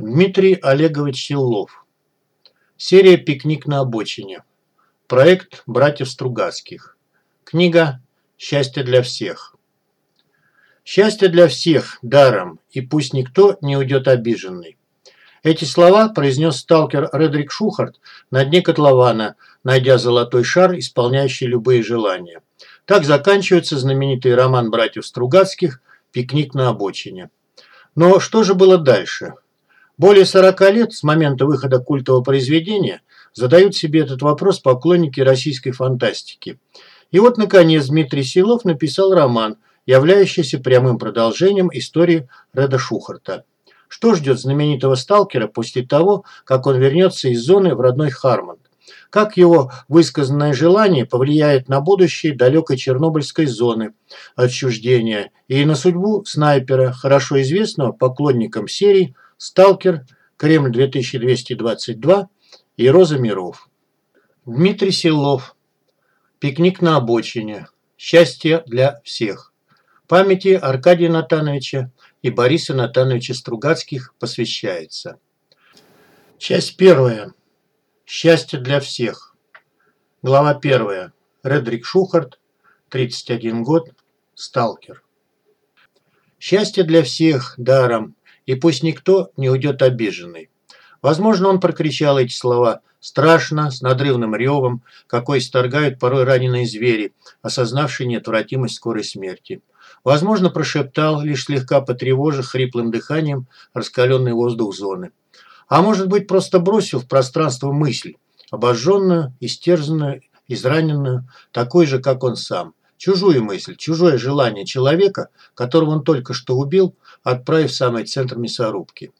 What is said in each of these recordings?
Дмитрий Олегович Силов. Серия «Пикник на обочине». Проект братьев Стругацких. Книга «Счастье для всех». Счастье для всех даром, и пусть никто не уйдет обиженный. Эти слова произнес сталкер Редрик Шухарт на дне котлована, найдя золотой шар, исполняющий любые желания. Так заканчивается знаменитый роман братьев Стругацких «Пикник на обочине». Но что же было дальше? Более 40 лет с момента выхода культового произведения задают себе этот вопрос поклонники российской фантастики. И вот, наконец, Дмитрий Силов написал роман, являющийся прямым продолжением истории Реда Шухарта. Что ждет знаменитого сталкера после того, как он вернется из зоны в родной Хармонд? Как его высказанное желание повлияет на будущее далекой Чернобыльской зоны отчуждения и на судьбу снайпера, хорошо известного поклонникам серий Сталкер, Кремль 2222 и Роза миров. Дмитрий Силов. Пикник на обочине. Счастье для всех. Памяти Аркадия Натановича и Бориса Натановича Стругацких посвящается. Часть первая. Счастье для всех. Глава первая. Редрик Шухарт, 31 год, сталкер. Счастье для всех даром, и пусть никто не уйдет обиженный. Возможно, он прокричал эти слова страшно, с надрывным ревом, какой исторгают порой раненые звери, осознавшие неотвратимость скорой смерти. Возможно, прошептал, лишь слегка потревожив хриплым дыханием раскаленный воздух зоны. А может быть, просто бросил в пространство мысль, обожженную, истерзанную, израненную, такой же, как он сам. Чужую мысль, чужое желание человека, которого он только что убил, отправив в самый центр мясорубки.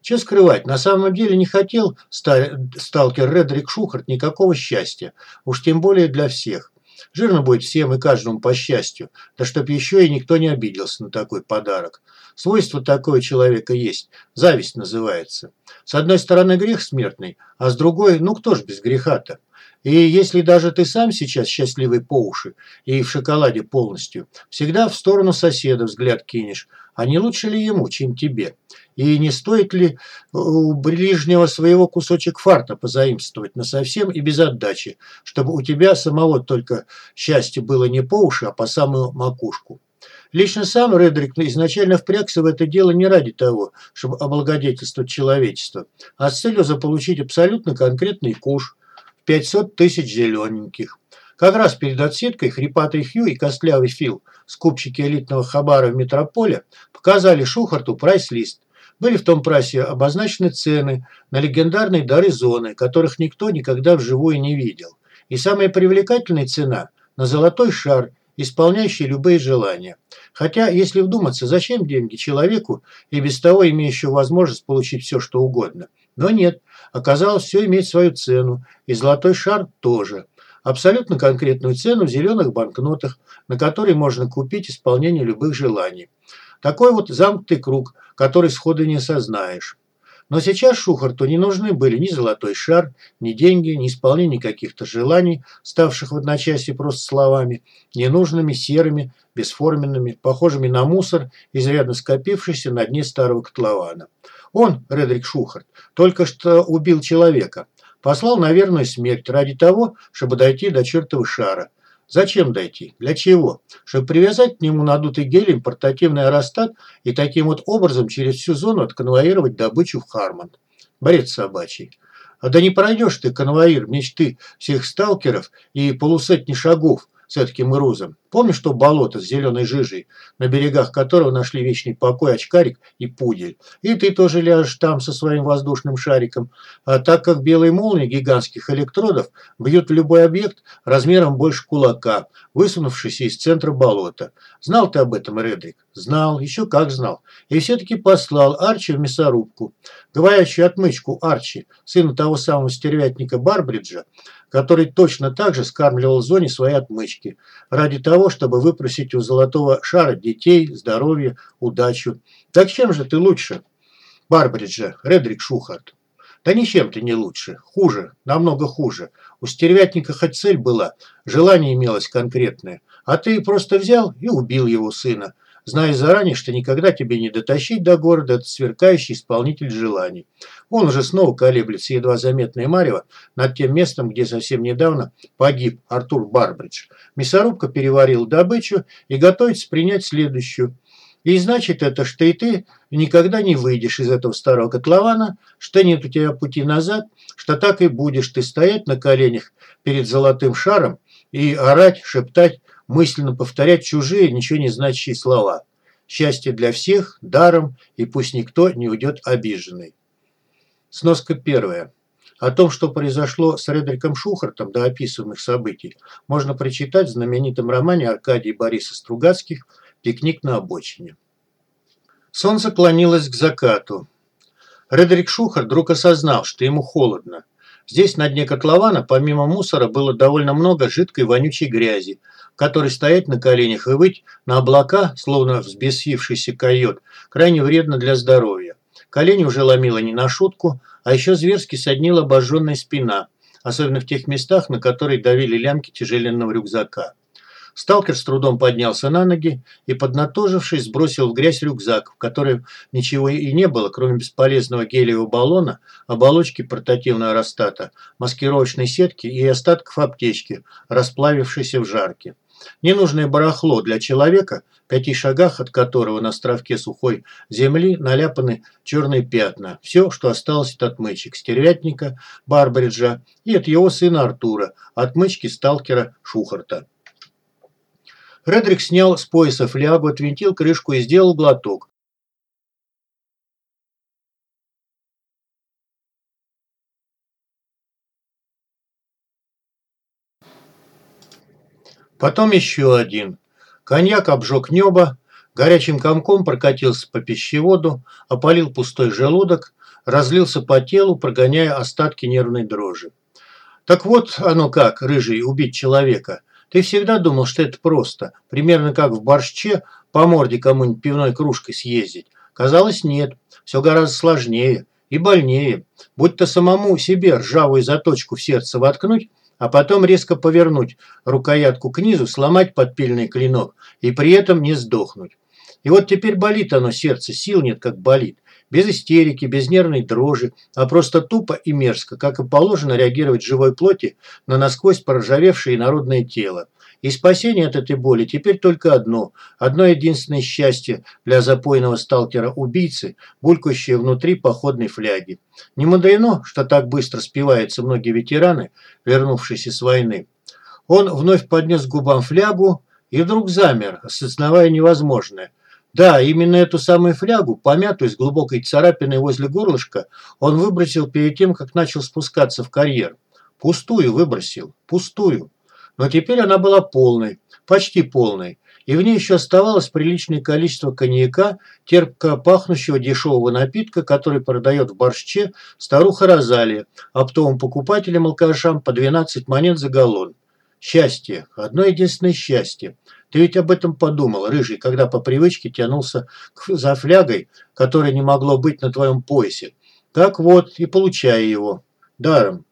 Че скрывать, на самом деле не хотел сталкер Редрик Шухарт никакого счастья, уж тем более для всех. Жирно будет всем и каждому по счастью, да чтоб еще и никто не обиделся на такой подарок. Свойство такое человека есть, зависть называется. С одной стороны грех смертный, а с другой, ну кто ж без греха-то? И если даже ты сам сейчас счастливый по уши и в шоколаде полностью, всегда в сторону соседа взгляд кинешь, а не лучше ли ему, чем тебе? И не стоит ли у ближнего своего кусочек фарта позаимствовать на совсем и без отдачи, чтобы у тебя самого только счастье было не по уши, а по самую макушку? Лично сам Редрик изначально впрягся в это дело не ради того, чтобы облагодетельствовать человечество, а с целью заполучить абсолютно конкретный куш в 500 тысяч зелененьких. Как раз перед отсеткой хрипатый Хью и костлявый Фил, скупщики элитного хабара в метрополе, показали Шухарту прайс-лист. Были в том прайсе обозначены цены на легендарные дары зоны, которых никто никогда вживую не видел. И самая привлекательная цена на золотой шар, исполняющий любые желания. Хотя, если вдуматься, зачем деньги человеку и без того имеющему возможность получить все, что угодно? Но нет, оказалось, все имеет свою цену, и золотой шар тоже – абсолютно конкретную цену в зеленых банкнотах, на которые можно купить исполнение любых желаний. Такой вот замкнутый круг, который сходу не осознаешь. Но сейчас Шухарту не нужны были ни золотой шар, ни деньги, ни исполнение каких-то желаний, ставших в одночасье просто словами, ненужными, серыми, бесформенными, похожими на мусор, изрядно скопившийся на дне старого котлована. Он, Редрик Шухарт, только что убил человека – Послал на верную смерть ради того, чтобы дойти до чертова шара. Зачем дойти? Для чего? Чтобы привязать к нему надутый гелем портативный аэростат и таким вот образом через всю зону отконвоировать добычу в Хармонд. Бред собачий. А да не пройдешь ты, конвоир, мечты всех сталкеров и полусотни шагов с этим розом. Помнишь то болото с зеленой жижей, на берегах которого нашли вечный покой очкарик и пудель? И ты тоже ляжешь там со своим воздушным шариком. А так как белые молнии гигантских электродов бьют в любой объект размером больше кулака, высунувшийся из центра болота. Знал ты об этом, Редрик? Знал, еще как знал. И все-таки послал Арчи в мясорубку. Говорящую отмычку Арчи, сына того самого стервятника Барбриджа, который точно так же скармливал зоне свои отмычки, ради того, чтобы выпросить у золотого шара детей, здоровье, удачу. Так чем же ты лучше, Барбриджа, Редрик Шухарт? Да ничем ты не лучше. Хуже, намного хуже. У стервятника хоть цель была, желание имелось конкретное. А ты просто взял и убил его сына. Зная заранее, что никогда тебе не дотащить до города этот сверкающий исполнитель желаний. Он уже снова колеблется, едва заметное марево, над тем местом, где совсем недавно погиб Артур Барбридж. Мясорубка переварил добычу и готовится принять следующую. И значит это, что и ты никогда не выйдешь из этого старого котлована, что нет у тебя пути назад, что так и будешь ты стоять на коленях перед золотым шаром и орать, шептать, мысленно повторять чужие, ничего не значащие слова. Счастье для всех, даром, и пусть никто не уйдет обиженный. Сноска первая. О том, что произошло с Редриком Шухартом до описанных событий, можно прочитать в знаменитом романе Аркадия Бориса Стругацких Пикник на обочине. Солнце клонилось к закату. Редрик Шухар вдруг осознал, что ему холодно. Здесь, на дне котлована, помимо мусора, было довольно много жидкой вонючей грязи, которой стоять на коленях и выть на облака, словно взбесившийся койот, крайне вредно для здоровья. Колени уже ломило не на шутку, а еще зверски соднила обожженная спина, особенно в тех местах, на которые давили лямки тяжеленного рюкзака. Сталкер с трудом поднялся на ноги и, поднатожившись, сбросил в грязь рюкзак, в котором ничего и не было, кроме бесполезного гелиевого баллона, оболочки портативного аэростата, маскировочной сетки и остатков аптечки, расплавившейся в жарке. Ненужное барахло для человека, в пяти шагах от которого на островке сухой земли наляпаны черные пятна. Все, что осталось от отмычек стервятника Барбриджа и от его сына Артура, отмычки сталкера Шухарта. Редрик снял с пояса флягу, отвинтил крышку и сделал глоток. Потом еще один. Коньяк обжег небо, горячим комком прокатился по пищеводу, опалил пустой желудок, разлился по телу, прогоняя остатки нервной дрожи. Так вот оно как, рыжий, убить человека. Ты всегда думал, что это просто, примерно как в борще по морде кому-нибудь пивной кружкой съездить. Казалось, нет, все гораздо сложнее и больнее. Будь то самому себе ржавую заточку в сердце воткнуть, а потом резко повернуть рукоятку к низу, сломать подпильный клинок и при этом не сдохнуть. И вот теперь болит оно сердце, сил нет, как болит. Без истерики, без нервной дрожи, а просто тупо и мерзко, как и положено реагировать живой плоти на насквозь проржавевшее народное тело. И спасение от этой боли теперь только одно, одно единственное счастье для запойного сталкера-убийцы, булькающее внутри походной фляги. Не мудрено, что так быстро спиваются многие ветераны, вернувшиеся с войны. Он вновь поднес губам флягу и вдруг замер, осознавая невозможное – да, именно эту самую флягу, помятую с глубокой царапиной возле горлышка, он выбросил перед тем, как начал спускаться в карьер. Пустую выбросил, пустую. Но теперь она была полной, почти полной, и в ней еще оставалось приличное количество коньяка, терпко пахнущего дешевого напитка, который продает в борще старуха Розалия, оптовым покупателям алкашам по 12 монет за галлон. Счастье, одно единственное счастье. Ты ведь об этом подумал, рыжий, когда по привычке тянулся за флягой, которой не могло быть на твоем поясе. Так вот, и получай его. Даром.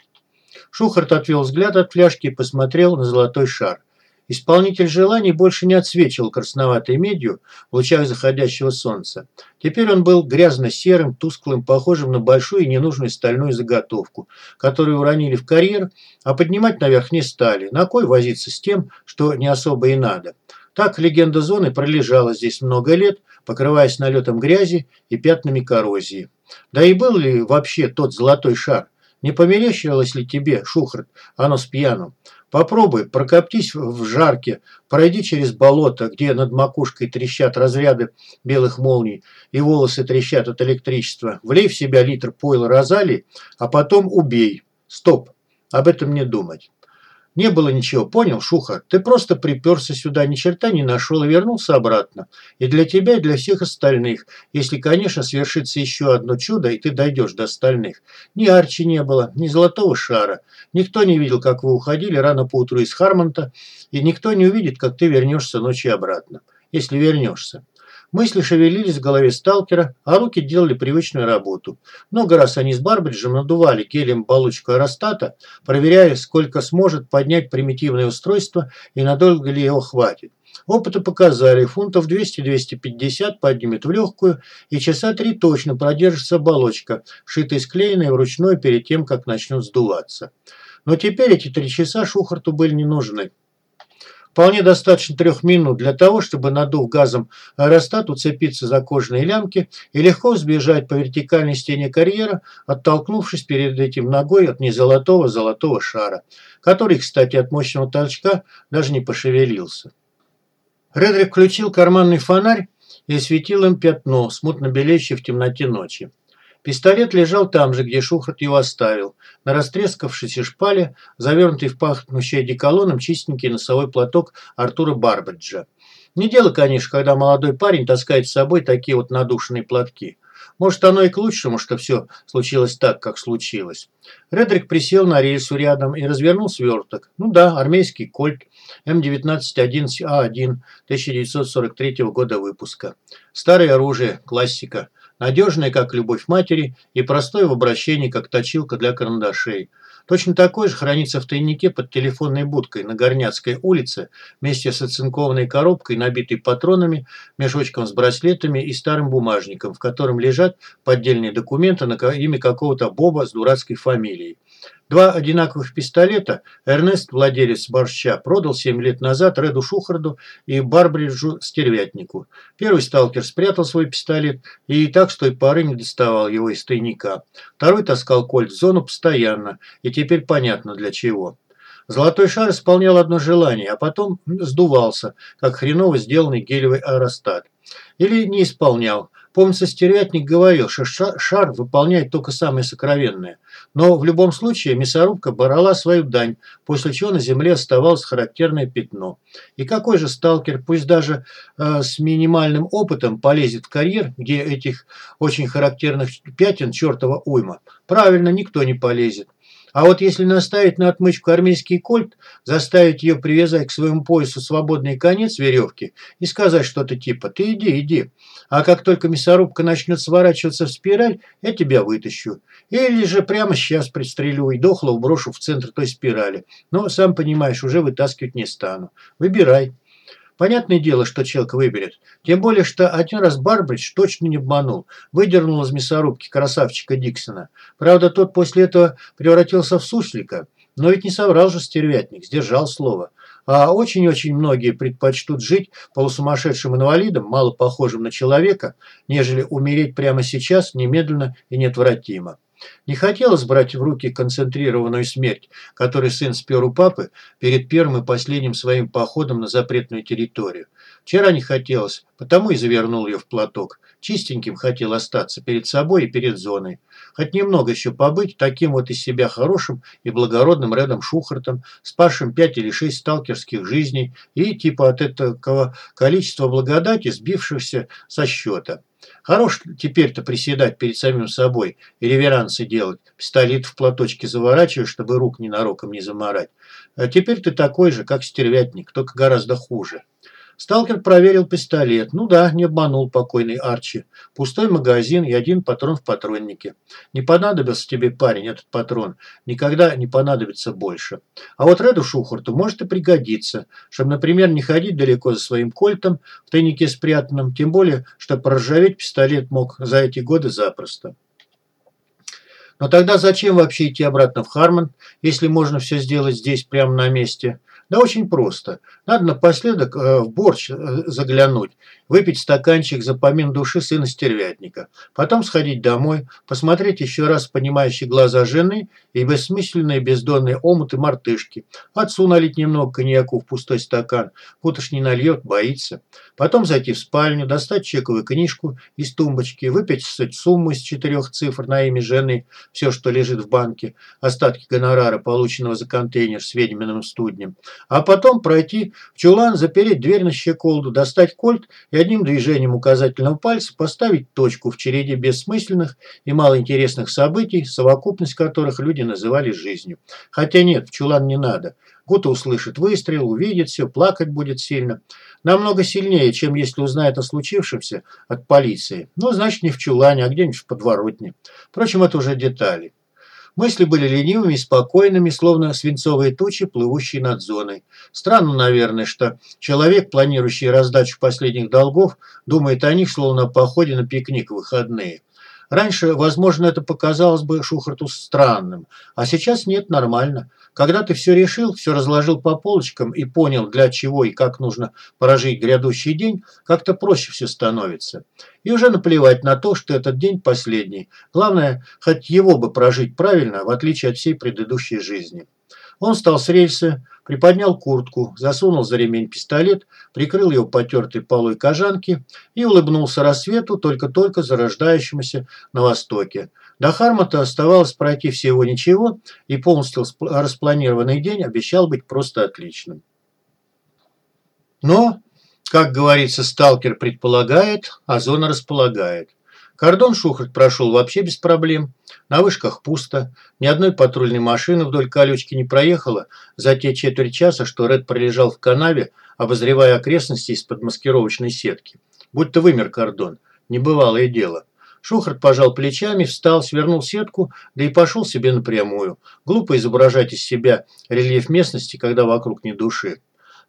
Шухарт отвел взгляд от фляжки и посмотрел на золотой шар. Исполнитель желаний больше не отсвечивал красноватой медью в лучах заходящего солнца. Теперь он был грязно-серым, тусклым, похожим на большую и ненужную стальную заготовку, которую уронили в карьер, а поднимать наверх не стали. На кой возиться с тем, что не особо и надо? Так легенда зоны пролежала здесь много лет, покрываясь налетом грязи и пятнами коррозии. Да и был ли вообще тот золотой шар? Не померещилось ли тебе, Шухарт, оно с пьяным? Попробуй, прокоптись в жарке, пройди через болото, где над макушкой трещат разряды белых молний и волосы трещат от электричества. Влей в себя литр пойла розалии, а потом убей. Стоп, об этом не думать. Не было ничего, понял, Шуха? Ты просто приперся сюда, ни черта не нашел и вернулся обратно. И для тебя, и для всех остальных. Если, конечно, свершится еще одно чудо, и ты дойдешь до остальных. Ни Арчи не было, ни Золотого Шара. Никто не видел, как вы уходили рано поутру из Хармонта, и никто не увидит, как ты вернешься ночью обратно. Если вернешься. Мысли шевелились в голове сталкера, а руки делали привычную работу. Много раз они с Барбриджем надували гелем баллочку аэростата, проверяя, сколько сможет поднять примитивное устройство и надолго ли его хватит. Опыты показали, фунтов 200-250 поднимет в легкую, и часа три точно продержится оболочка, шитая склеенная вручную перед тем, как начнет сдуваться. Но теперь эти три часа Шухарту были не нужны. Вполне достаточно трех минут для того, чтобы, надув газом аэростат, уцепиться за кожаные лямки и легко сбежать по вертикальной стене карьера, оттолкнувшись перед этим ногой от незолотого золотого шара, который, кстати, от мощного толчка даже не пошевелился. Редрик включил карманный фонарь и осветил им пятно, смутно белеющее в темноте ночи. Пистолет лежал там же, где Шухарт его оставил, на растрескавшейся шпале, завернутый в пахнущий одеколоном чистенький носовой платок Артура Барбаджа. Не дело, конечно, когда молодой парень таскает с собой такие вот надушенные платки. Может, оно и к лучшему, что все случилось так, как случилось. Редрик присел на рельсу рядом и развернул сверток. Ну да, армейский кольт М1911А1 1943 года выпуска. Старое оружие, классика. Надежное, как любовь матери, и простое в обращении, как точилка для карандашей. Точно такой же хранится в тайнике под телефонной будкой на Горняцкой улице вместе с оцинкованной коробкой, набитой патронами, мешочком с браслетами и старым бумажником, в котором лежат поддельные документы на имя какого-то Боба с дурацкой фамилией. Два одинаковых пистолета Эрнест, владелец борща, продал 7 лет назад Реду Шухарду и Барбриджу Стервятнику. Первый сталкер спрятал свой пистолет и так с той поры не доставал его из тайника. Второй таскал кольт в зону постоянно, и теперь понятно для чего. Золотой шар исполнял одно желание, а потом сдувался, как хреново сделанный гелевый аэростат. Или не исполнял. Помнится, стервятник говорил, что шар выполняет только самое сокровенное. Но в любом случае мясорубка брала свою дань, после чего на земле оставалось характерное пятно. И какой же сталкер, пусть даже э, с минимальным опытом, полезет в карьер, где этих очень характерных пятен чертова уйма? Правильно, никто не полезет. А вот если наставить на отмычку армейский кольт, заставить ее привязать к своему поясу свободный конец веревки и сказать что-то типа «ты иди, иди», а как только мясорубка начнет сворачиваться в спираль, я тебя вытащу. Или же прямо сейчас пристрелю и дохло уброшу в центр той спирали. Но, сам понимаешь, уже вытаскивать не стану. Выбирай. Понятное дело, что челка выберет. Тем более, что один раз Барбридж точно не обманул. Выдернул из мясорубки красавчика Диксона. Правда, тот после этого превратился в суслика. Но ведь не соврал же стервятник, сдержал слово. А очень-очень многие предпочтут жить полусумасшедшим инвалидом, мало похожим на человека, нежели умереть прямо сейчас, немедленно и неотвратимо. Не хотелось брать в руки концентрированную смерть, которую сын спер у папы перед первым и последним своим походом на запретную территорию. Вчера не хотелось, потому и завернул ее в платок. Чистеньким хотел остаться перед собой и перед зоной. Хоть немного еще побыть таким вот из себя хорошим и благородным Редом Шухартом, спасшим пять или шесть сталкерских жизней и типа от этого количества благодати, сбившихся со счета. Хорош теперь-то приседать перед самим собой и реверансы делать, пистолет в платочке заворачиваешь, чтобы рук ненароком не заморать. А теперь ты такой же, как стервятник, только гораздо хуже. Сталкер проверил пистолет. Ну да, не обманул покойный Арчи. Пустой магазин и один патрон в патроннике. Не понадобился тебе, парень, этот патрон. Никогда не понадобится больше. А вот Реду Шухарту может и пригодиться, чтобы, например, не ходить далеко за своим кольтом в тайнике спрятанном, тем более, что проржаветь пистолет мог за эти годы запросто. Но тогда зачем вообще идти обратно в Хармон, если можно все сделать здесь, прямо на месте? Да очень просто. Надо напоследок э, в борщ э, заглянуть, выпить стаканчик за помин души сына стервятника, потом сходить домой, посмотреть еще раз понимающие глаза жены и бессмысленные бездонные омуты мартышки, отцу налить немного коньяку в пустой стакан, путаш не нальет, боится, потом зайти в спальню, достать чековую книжку из тумбочки, выпить сумму из четырех цифр на имя жены, все, что лежит в банке, остатки гонорара, полученного за контейнер с ведьминым студнем, а потом пройти в чулан, запереть дверь на щеколду, достать кольт и одним движением указательного пальца поставить точку в череде бессмысленных и малоинтересных событий, совокупность которых люди называли жизнью. Хотя нет, в чулан не надо. Гута услышит выстрел, увидит все, плакать будет сильно. Намного сильнее, чем если узнает о случившемся от полиции. Ну, значит, не в чулане, а где-нибудь в подворотне. Впрочем, это уже детали. Мысли были ленивыми спокойными, словно свинцовые тучи, плывущие над зоной. Странно, наверное, что человек, планирующий раздачу последних долгов, думает о них, словно о походе на пикник в выходные. Раньше, возможно, это показалось бы Шухарту странным, а сейчас нет, нормально. Когда ты все решил, все разложил по полочкам и понял, для чего и как нужно прожить грядущий день, как-то проще все становится. И уже наплевать на то, что этот день последний. Главное, хоть его бы прожить правильно, в отличие от всей предыдущей жизни. Он встал с рельсы, приподнял куртку, засунул за ремень пистолет, прикрыл его потертой полой кожанки и улыбнулся рассвету, только-только зарождающемуся на востоке. До Хармата оставалось пройти всего ничего, и полностью распланированный день обещал быть просто отличным. Но, как говорится, сталкер предполагает, а зона располагает. Кордон Шухарт прошел вообще без проблем. На вышках пусто. Ни одной патрульной машины вдоль колючки не проехала за те четверть часа, что Ред пролежал в канаве, обозревая окрестности из-под маскировочной сетки. Будь-то вымер кордон. Небывалое дело. Шухарт пожал плечами, встал, свернул сетку, да и пошел себе напрямую. Глупо изображать из себя рельеф местности, когда вокруг ни души.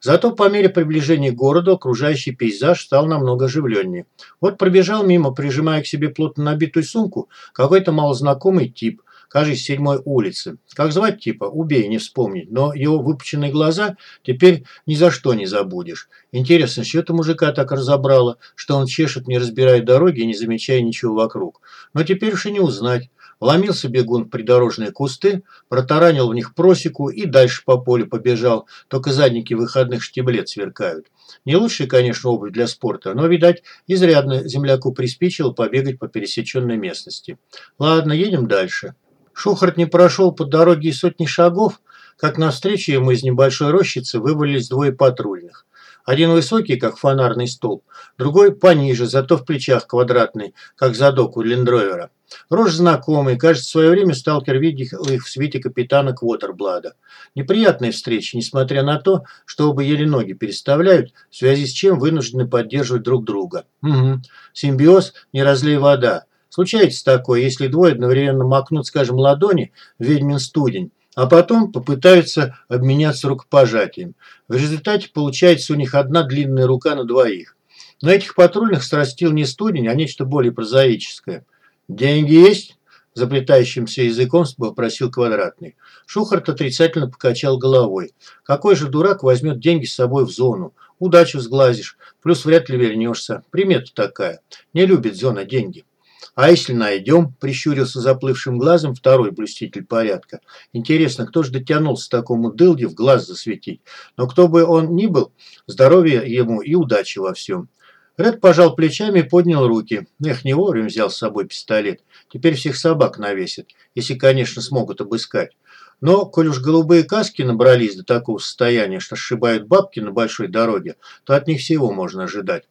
Зато по мере приближения к городу окружающий пейзаж стал намного оживленнее. Вот пробежал мимо, прижимая к себе плотно набитую сумку, какой-то малознакомый тип, кажется, седьмой улицы. Как звать типа? Убей, не вспомнить. Но его выпученные глаза теперь ни за что не забудешь. Интересно, что это мужика так разобрало, что он чешет, не разбирая дороги и не замечая ничего вокруг. Но теперь уж и не узнать. Вломился бегун в придорожные кусты, протаранил в них просеку и дальше по полю побежал. Только задники выходных штиблет сверкают. Не лучшая, конечно, обувь для спорта, но, видать, изрядно земляку приспичило побегать по пересеченной местности. Ладно, едем дальше. Шухарт не прошел по дороге и сотни шагов, как навстречу ему из небольшой рощицы вывалились двое патрульных. Один высокий, как фонарный столб, другой пониже, зато в плечах квадратный, как задок у лендровера. Рожь знакомый, кажется, в свое время сталкер видел их в свете капитана Квотерблада. Неприятная встреча, несмотря на то, что оба еле ноги переставляют, в связи с чем вынуждены поддерживать друг друга. Угу. Симбиоз «не разлей вода». Случается такое, если двое одновременно макнут, скажем, ладони в ведьмин студень, а потом попытаются обменяться рукопожатием. В результате получается у них одна длинная рука на двоих. Но этих патрульных страстил не студень, а нечто более прозаическое. «Деньги есть?» – заплетающимся языком попросил Квадратный. Шухарт отрицательно покачал головой. «Какой же дурак возьмет деньги с собой в зону? Удачу сглазишь, плюс вряд ли вернешься. Примета такая. Не любит зона деньги». «А если найдем?» – прищурился заплывшим глазом второй блюститель порядка. «Интересно, кто же дотянулся такому дылде в глаз засветить? Но кто бы он ни был, здоровья ему и удачи во всем». Ред пожал плечами и поднял руки. Эх, не вовремя взял с собой пистолет. Теперь всех собак навесит, если, конечно, смогут обыскать. Но, коль уж голубые каски набрались до такого состояния, что сшибают бабки на большой дороге, то от них всего можно ожидать.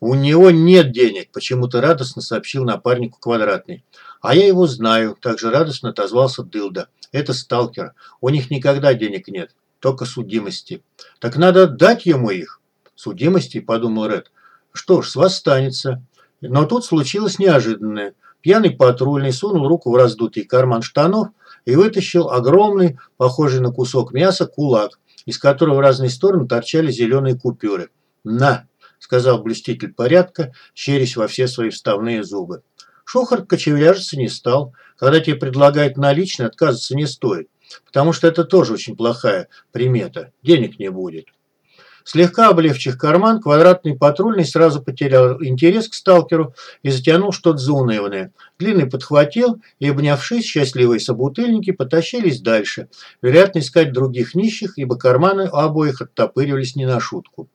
«У него нет денег», – почему-то радостно сообщил напарнику Квадратный. «А я его знаю», – также радостно отозвался Дылда. «Это сталкер. У них никогда денег нет, только судимости». «Так надо дать ему их». «Судимости?» – подумал Ред. «Что ж, с вас станется». Но тут случилось неожиданное. Пьяный патрульный сунул руку в раздутый карман штанов и вытащил огромный, похожий на кусок мяса, кулак, из которого в разные стороны торчали зеленые купюры. «На!» – сказал блюститель порядка, щерясь во все свои вставные зубы. Шухарт кочевряжиться не стал. Когда тебе предлагают наличные, отказываться не стоит. Потому что это тоже очень плохая примета. Денег не будет. Слегка облегчив карман, квадратный патрульный сразу потерял интерес к сталкеру и затянул что-то заунывное. Длинный подхватил и, обнявшись, счастливые собутыльники потащились дальше. Вероятно, искать других нищих, ибо карманы у обоих оттопыривались не на шутку.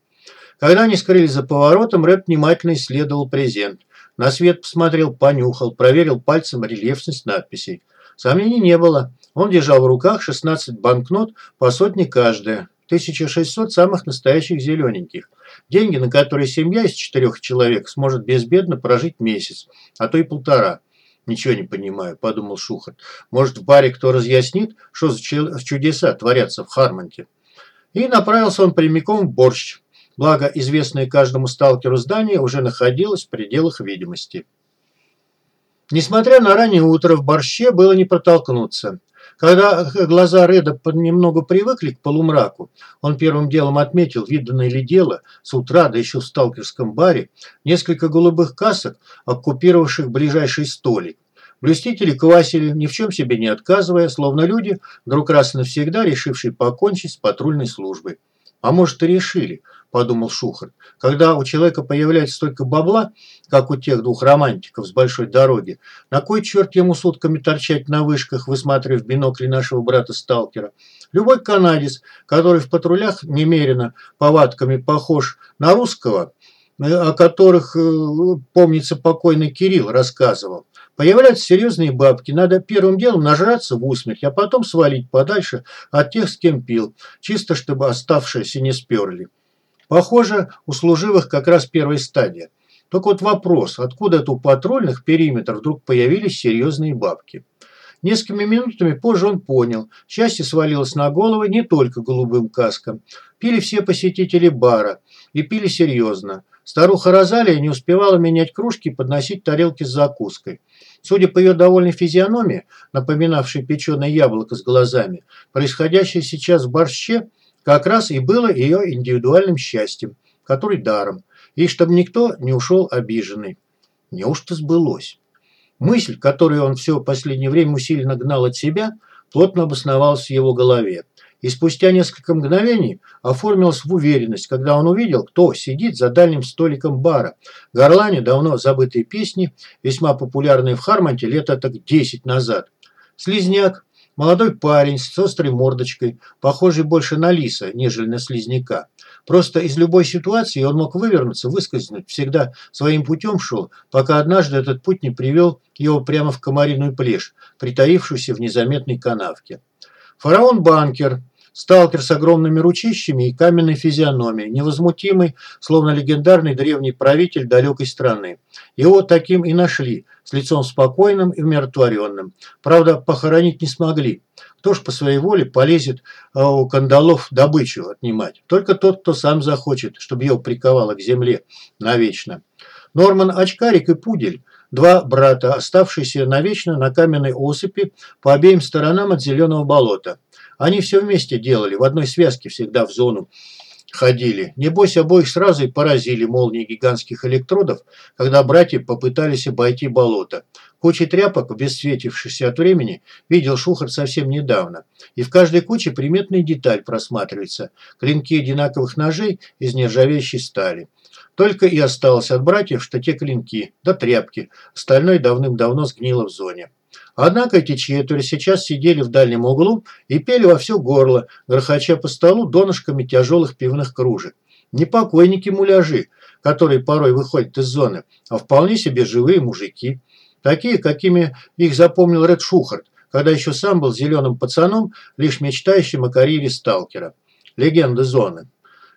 Когда они скрылись за поворотом, Рэд внимательно исследовал презент. На свет посмотрел, понюхал, проверил пальцем рельефность надписей. Сомнений не было. Он держал в руках 16 банкнот по сотне каждая. 1600 самых настоящих зелененьких. Деньги, на которые семья из четырех человек сможет безбедно прожить месяц, а то и полтора. «Ничего не понимаю», – подумал Шухарт. «Может, в баре кто разъяснит, что за чудеса творятся в Хармонте?» И направился он прямиком в борщ, благо известное каждому сталкеру здание уже находилось в пределах видимости. Несмотря на раннее утро, в борще было не протолкнуться. Когда глаза Реда немного привыкли к полумраку, он первым делом отметил, виданное ли дело, с утра, да еще в сталкерском баре, несколько голубых касок, оккупировавших ближайший столик. Блюстители квасили, ни в чем себе не отказывая, словно люди, вдруг раз и навсегда решившие покончить с патрульной службой. А может и решили, подумал Шухар. Когда у человека появляется столько бабла, как у тех двух романтиков с большой дороги, на кой черт ему сутками торчать на вышках, высматривая в бинокли нашего брата-сталкера? Любой канадец, который в патрулях немерено повадками похож на русского, э, о которых, э, помнится, покойный Кирилл рассказывал, Появляются серьезные бабки, надо первым делом нажраться в усмерть, а потом свалить подальше от тех, с кем пил, чисто чтобы оставшиеся не сперли. Похоже, у служивых как раз первая стадия. Только вот вопрос, откуда это у патрульных периметров вдруг появились серьезные бабки? Несколькими минутами позже он понял, счастье свалилось на головы не только голубым каском. Пили все посетители бара и пили серьезно. Старуха Розалия не успевала менять кружки и подносить тарелки с закуской. Судя по ее довольной физиономии, напоминавшей печеное яблоко с глазами, происходящее сейчас в борще – как раз и было ее индивидуальным счастьем, который даром, и чтобы никто не ушел обиженный. Неужто сбылось? Мысль, которую он все последнее время усиленно гнал от себя, плотно обосновалась в его голове. И спустя несколько мгновений оформилась в уверенность, когда он увидел, кто сидит за дальним столиком бара. Горлане давно забытые песни, весьма популярные в Хармонте лет так 10 назад. Слизняк, Молодой парень с острой мордочкой, похожий больше на лиса, нежели на слизняка. Просто из любой ситуации он мог вывернуться, выскользнуть, всегда своим путем шел, пока однажды этот путь не привел его прямо в комариную плешь, притаившуюся в незаметной канавке. Фараон-банкер – Сталкер с огромными ручищами и каменной физиономией, невозмутимый, словно легендарный древний правитель далекой страны. Его таким и нашли, с лицом спокойным и умиротворенным. Правда, похоронить не смогли. Кто ж по своей воле полезет а, у кандалов добычу отнимать? Только тот, кто сам захочет, чтобы его приковало к земле навечно. Норман Очкарик и Пудель – два брата, оставшиеся навечно на каменной осыпи по обеим сторонам от зеленого болота. Они все вместе делали, в одной связке всегда в зону ходили. Небось, обоих сразу и поразили молнии гигантских электродов, когда братья попытались обойти болото. Кучи тряпок, обесцветившихся от времени, видел Шухар совсем недавно. И в каждой куче приметная деталь просматривается. Клинки одинаковых ножей из нержавеющей стали. Только и осталось от братьев, что те клинки, да тряпки. Остальное давным-давно сгнило в зоне. Однако эти четверо сейчас сидели в дальнем углу и пели во все горло, грохоча по столу донышками тяжелых пивных кружек. Не покойники-муляжи, которые порой выходят из зоны, а вполне себе живые мужики. Такие, какими их запомнил Ред Шухарт, когда еще сам был зеленым пацаном, лишь мечтающим о карьере сталкера. Легенда зоны.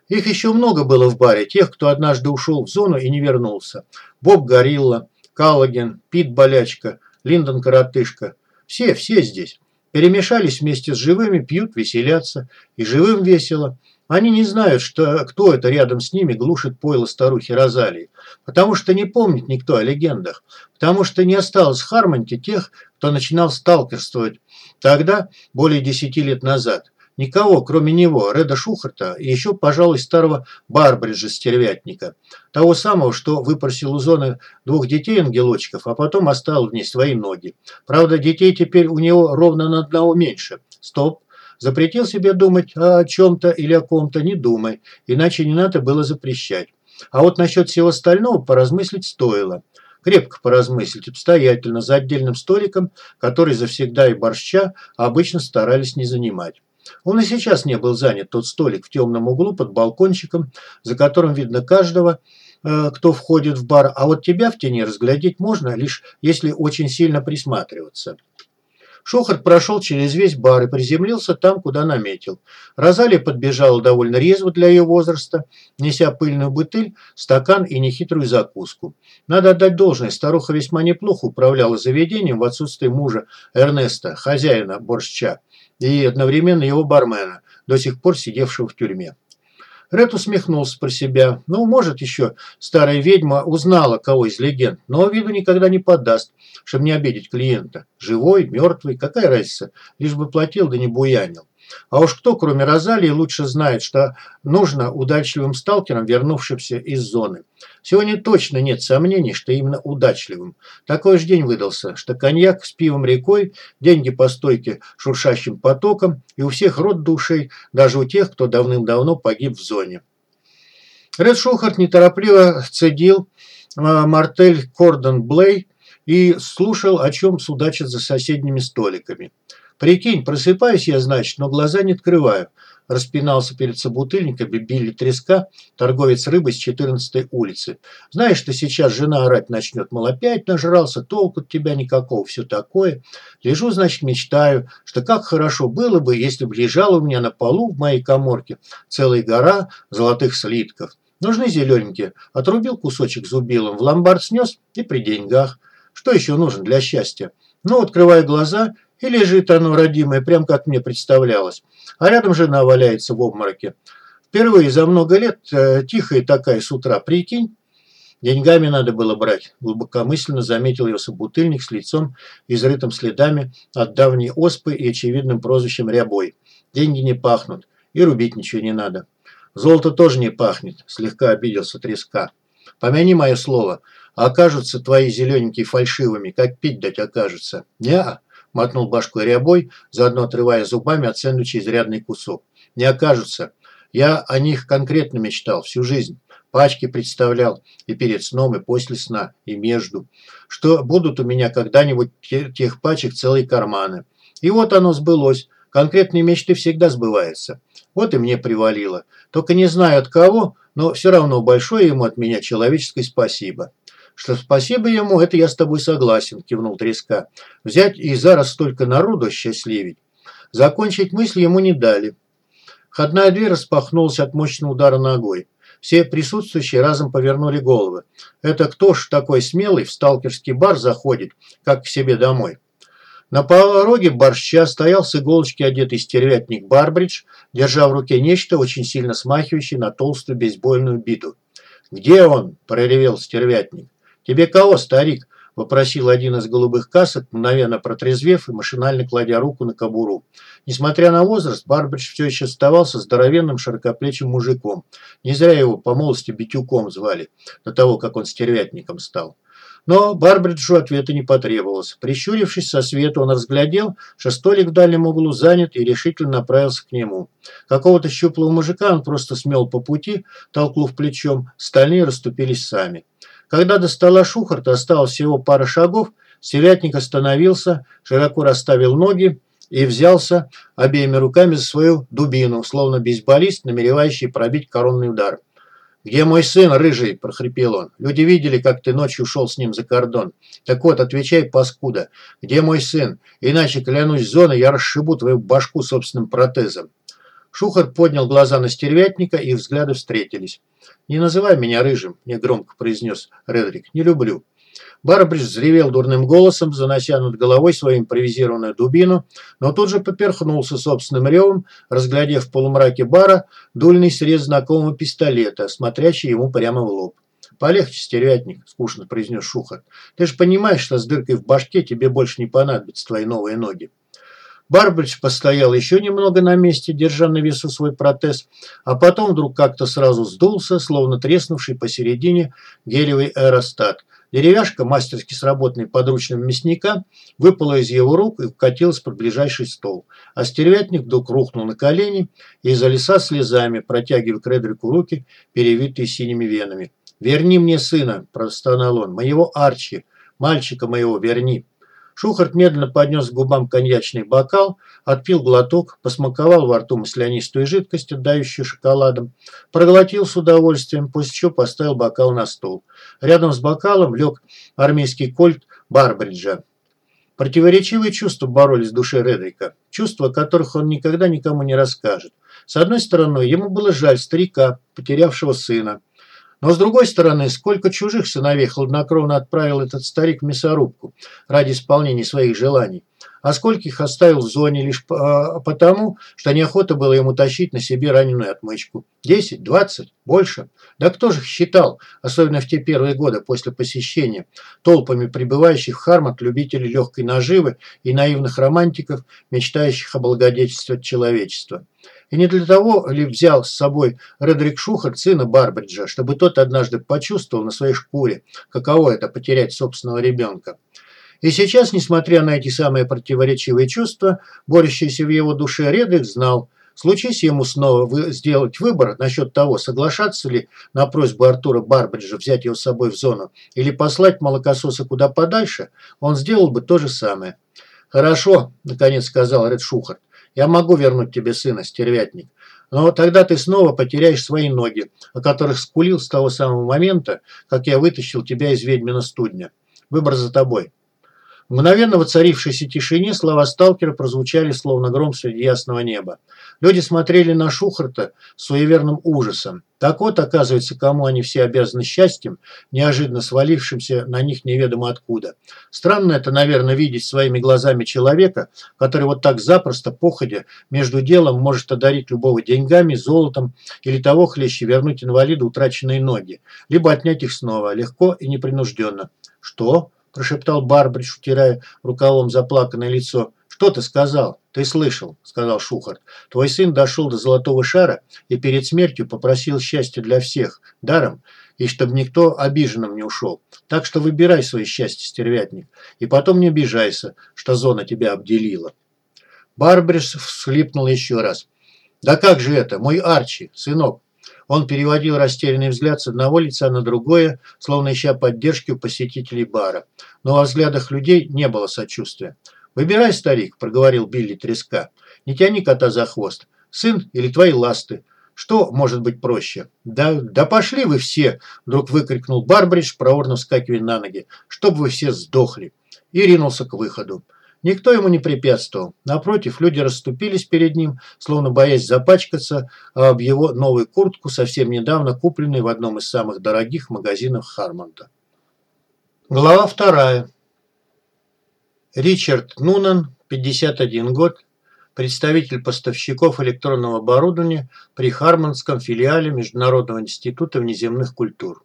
Их еще много было в баре, тех, кто однажды ушел в зону и не вернулся. Боб Горилла, Каллоген, Пит Болячка, Линдон Коротышка. Все, все здесь. Перемешались вместе с живыми, пьют, веселятся. И живым весело. Они не знают, что, кто это рядом с ними глушит пойло старухи Розалии. Потому что не помнит никто о легендах. Потому что не осталось в Хармонте тех, кто начинал сталкерствовать тогда, более десяти лет назад. Никого, кроме него, Реда Шухарта и еще, пожалуй, старого Барбриджа Стервятника. Того самого, что выпросил у зоны двух детей-ангелочков, а потом оставил в ней свои ноги. Правда, детей теперь у него ровно на одного меньше. Стоп. Запретил себе думать о чем-то или о ком-то, не думай, иначе не надо было запрещать. А вот насчет всего остального поразмыслить стоило. Крепко поразмыслить, обстоятельно, за отдельным столиком, который завсегда и борща обычно старались не занимать. Он и сейчас не был занят, тот столик в темном углу под балкончиком, за которым видно каждого, э, кто входит в бар, а вот тебя в тени разглядеть можно, лишь если очень сильно присматриваться. Шухарт прошел через весь бар и приземлился там, куда наметил. Розалия подбежала довольно резво для ее возраста, неся пыльную бутыль, стакан и нехитрую закуску. Надо отдать должное, старуха весьма неплохо управляла заведением в отсутствие мужа Эрнеста, хозяина борща и одновременно его бармена, до сих пор сидевшего в тюрьме. Ред усмехнулся про себя. Ну, может, еще старая ведьма узнала кого из легенд, но виду никогда не подаст, чтобы не обидеть клиента. Живой, мертвый, какая разница, лишь бы платил да не буянил. А уж кто, кроме Розалии, лучше знает, что нужно удачливым сталкерам, вернувшимся из зоны. Сегодня точно нет сомнений, что именно удачливым. Такой же день выдался, что коньяк с пивом рекой, деньги по стойке шуршащим потоком, и у всех рот душей, даже у тех, кто давным-давно погиб в зоне. Ред Шухарт неторопливо цедил э, мартель Кордон Блей и слушал, о чем судачат за соседними столиками. Прикинь, просыпаюсь я, значит, но глаза не открываю. Распинался перед собутыльниками Билли Треска, торговец рыбы с 14-й улицы. Знаешь, что сейчас жена орать начнет, мол, опять нажрался, толку от тебя никакого, все такое. Лежу, значит, мечтаю, что как хорошо было бы, если бы лежала у меня на полу в моей коморке целая гора золотых слитков. Нужны зелененькие. Отрубил кусочек зубилом, в ломбард снес и при деньгах. Что еще нужно для счастья? Ну, открываю глаза – и лежит оно, родимое, прям как мне представлялось. А рядом жена валяется в обмороке. Впервые за много лет э, тихая такая с утра, прикинь. Деньгами надо было брать, глубокомысленно заметил его собутыльник с лицом, изрытым следами от давней оспы и очевидным прозвищем Рябой. Деньги не пахнут, и рубить ничего не надо. Золото тоже не пахнет, слегка обиделся треска. Помяни мое слово, окажутся твои зелененькие фальшивыми, как пить дать окажется. Не-а мотнул башкой рябой, заодно отрывая зубами от сэндвича изрядный кусок. Не окажутся. Я о них конкретно мечтал всю жизнь. Пачки представлял и перед сном, и после сна, и между. Что будут у меня когда-нибудь тех пачек целые карманы. И вот оно сбылось. Конкретные мечты всегда сбываются. Вот и мне привалило. Только не знаю от кого, но все равно большое ему от меня человеческое спасибо что спасибо ему, это я с тобой согласен, кивнул Треска. Взять и зараз столько народу счастливить. Закончить мысль ему не дали. Входная дверь распахнулась от мощного удара ногой. Все присутствующие разом повернули головы. Это кто ж такой смелый в сталкерский бар заходит, как к себе домой? На пороге борща стоял с иголочки одетый стервятник Барбридж, держа в руке нечто, очень сильно смахивающее на толстую бейсбольную биту. «Где он?» – проревел стервятник. «Тебе кого, старик?» – вопросил один из голубых касок, мгновенно протрезвев и машинально кладя руку на кобуру. Несмотря на возраст, Барбридж все еще оставался здоровенным широкоплечим мужиком. Не зря его по молодости Битюком звали, до того, как он стервятником стал. Но Барбриджу ответа не потребовалось. Прищурившись со света, он разглядел, что столик в дальнем углу занят и решительно направился к нему. Какого-то щуплого мужика он просто смел по пути, толкнув плечом, остальные расступились сами. Когда до стола Шухарта осталось всего пара шагов, Селятник остановился, широко расставил ноги и взялся обеими руками за свою дубину, словно бейсболист, намеревающий пробить коронный удар. «Где мой сын, рыжий?» – прохрипел он. «Люди видели, как ты ночью ушел с ним за кордон. Так вот, отвечай, паскуда, где мой сын? Иначе, клянусь зоной, я расшибу твою башку собственным протезом». Шухар поднял глаза на стервятника, и взгляды встретились. «Не называй меня рыжим», – негромко произнес Редрик. «Не люблю». Барбридж взревел дурным голосом, занося над головой свою импровизированную дубину, но тут же поперхнулся собственным ревом, разглядев в полумраке бара дульный срез знакомого пистолета, смотрящий ему прямо в лоб. «Полегче, стервятник», – скучно произнес Шухар. «Ты же понимаешь, что с дыркой в башке тебе больше не понадобятся твои новые ноги». Барбридж постоял еще немного на месте, держа на весу свой протез, а потом вдруг как-то сразу сдулся, словно треснувший посередине гелевый аэростат. Деревяшка, мастерски сработанная подручным мясника, выпала из его рук и вкатилась под ближайший стол. А стервятник вдруг рухнул на колени и залеса слезами, протягивая к Редрику руки, перевитые синими венами. «Верни мне сына!» – простонал он. «Моего Арчи! Мальчика моего верни!» Шухарт медленно поднес к губам коньячный бокал, отпил глоток, посмаковал во рту маслянистую жидкость, отдающую шоколадом, проглотил с удовольствием, после чего поставил бокал на стол. Рядом с бокалом лег армейский кольт Барбриджа. Противоречивые чувства боролись в душе Редрика, чувства, о которых он никогда никому не расскажет. С одной стороны, ему было жаль старика, потерявшего сына, Но с другой стороны, сколько чужих сыновей хладнокровно отправил этот старик в мясорубку ради исполнения своих желаний а скольких оставил в зоне лишь а, потому, что неохота было ему тащить на себе раненую отмычку. Десять, двадцать, больше. Да кто же их считал, особенно в те первые годы после посещения, толпами прибывающих в Хармат любителей легкой наживы и наивных романтиков, мечтающих о благодетельстве человечества. И не для того ли взял с собой Редрик Шухарт, сына Барбриджа, чтобы тот однажды почувствовал на своей шкуре, каково это потерять собственного ребенка. И сейчас, несмотря на эти самые противоречивые чувства, борющиеся в его душе, Редрик знал, случись ему снова вы, сделать выбор насчет того, соглашаться ли на просьбу Артура Барбриджа взять его с собой в зону или послать молокососа куда подальше, он сделал бы то же самое. «Хорошо», – наконец сказал Ред Шухарт, – «я могу вернуть тебе сына, стервятник. Но тогда ты снова потеряешь свои ноги, о которых скулил с того самого момента, как я вытащил тебя из ведьмина студня. Выбор за тобой». В мгновенно воцарившейся тишине слова сталкера прозвучали, словно гром среди ясного неба. Люди смотрели на Шухарта с суеверным ужасом. Так вот, оказывается, кому они все обязаны счастьем, неожиданно свалившимся на них неведомо откуда. Странно это, наверное, видеть своими глазами человека, который вот так запросто, походя, между делом может одарить любого деньгами, золотом или того хлеще вернуть инвалиду утраченные ноги, либо отнять их снова, легко и непринужденно. «Что?» Прошептал Барбридж, утирая рукавом заплаканное лицо. «Что ты сказал?» «Ты слышал», – сказал Шухарт. «Твой сын дошел до золотого шара и перед смертью попросил счастья для всех, даром, и чтобы никто обиженным не ушел. Так что выбирай свое счастье, стервятник, и потом не обижайся, что зона тебя обделила». Барбридж всхлипнул еще раз. «Да как же это, мой Арчи, сынок, он переводил растерянный взгляд с одного лица на другое, словно ища поддержки у посетителей бара. Но во взглядах людей не было сочувствия. «Выбирай, старик», – проговорил Билли треска. «Не тяни кота за хвост. Сын или твои ласты? Что может быть проще?» «Да, да пошли вы все!» – вдруг выкрикнул Барбридж, проворно вскакивая на ноги. «Чтоб вы все сдохли!» И ринулся к выходу. Никто ему не препятствовал. Напротив, люди расступились перед ним, словно боясь запачкаться об его новую куртку, совсем недавно купленной в одном из самых дорогих магазинов Хармонта. Глава вторая. Ричард Нунан, 51 год, представитель поставщиков электронного оборудования при Хармонском филиале Международного института внеземных культур.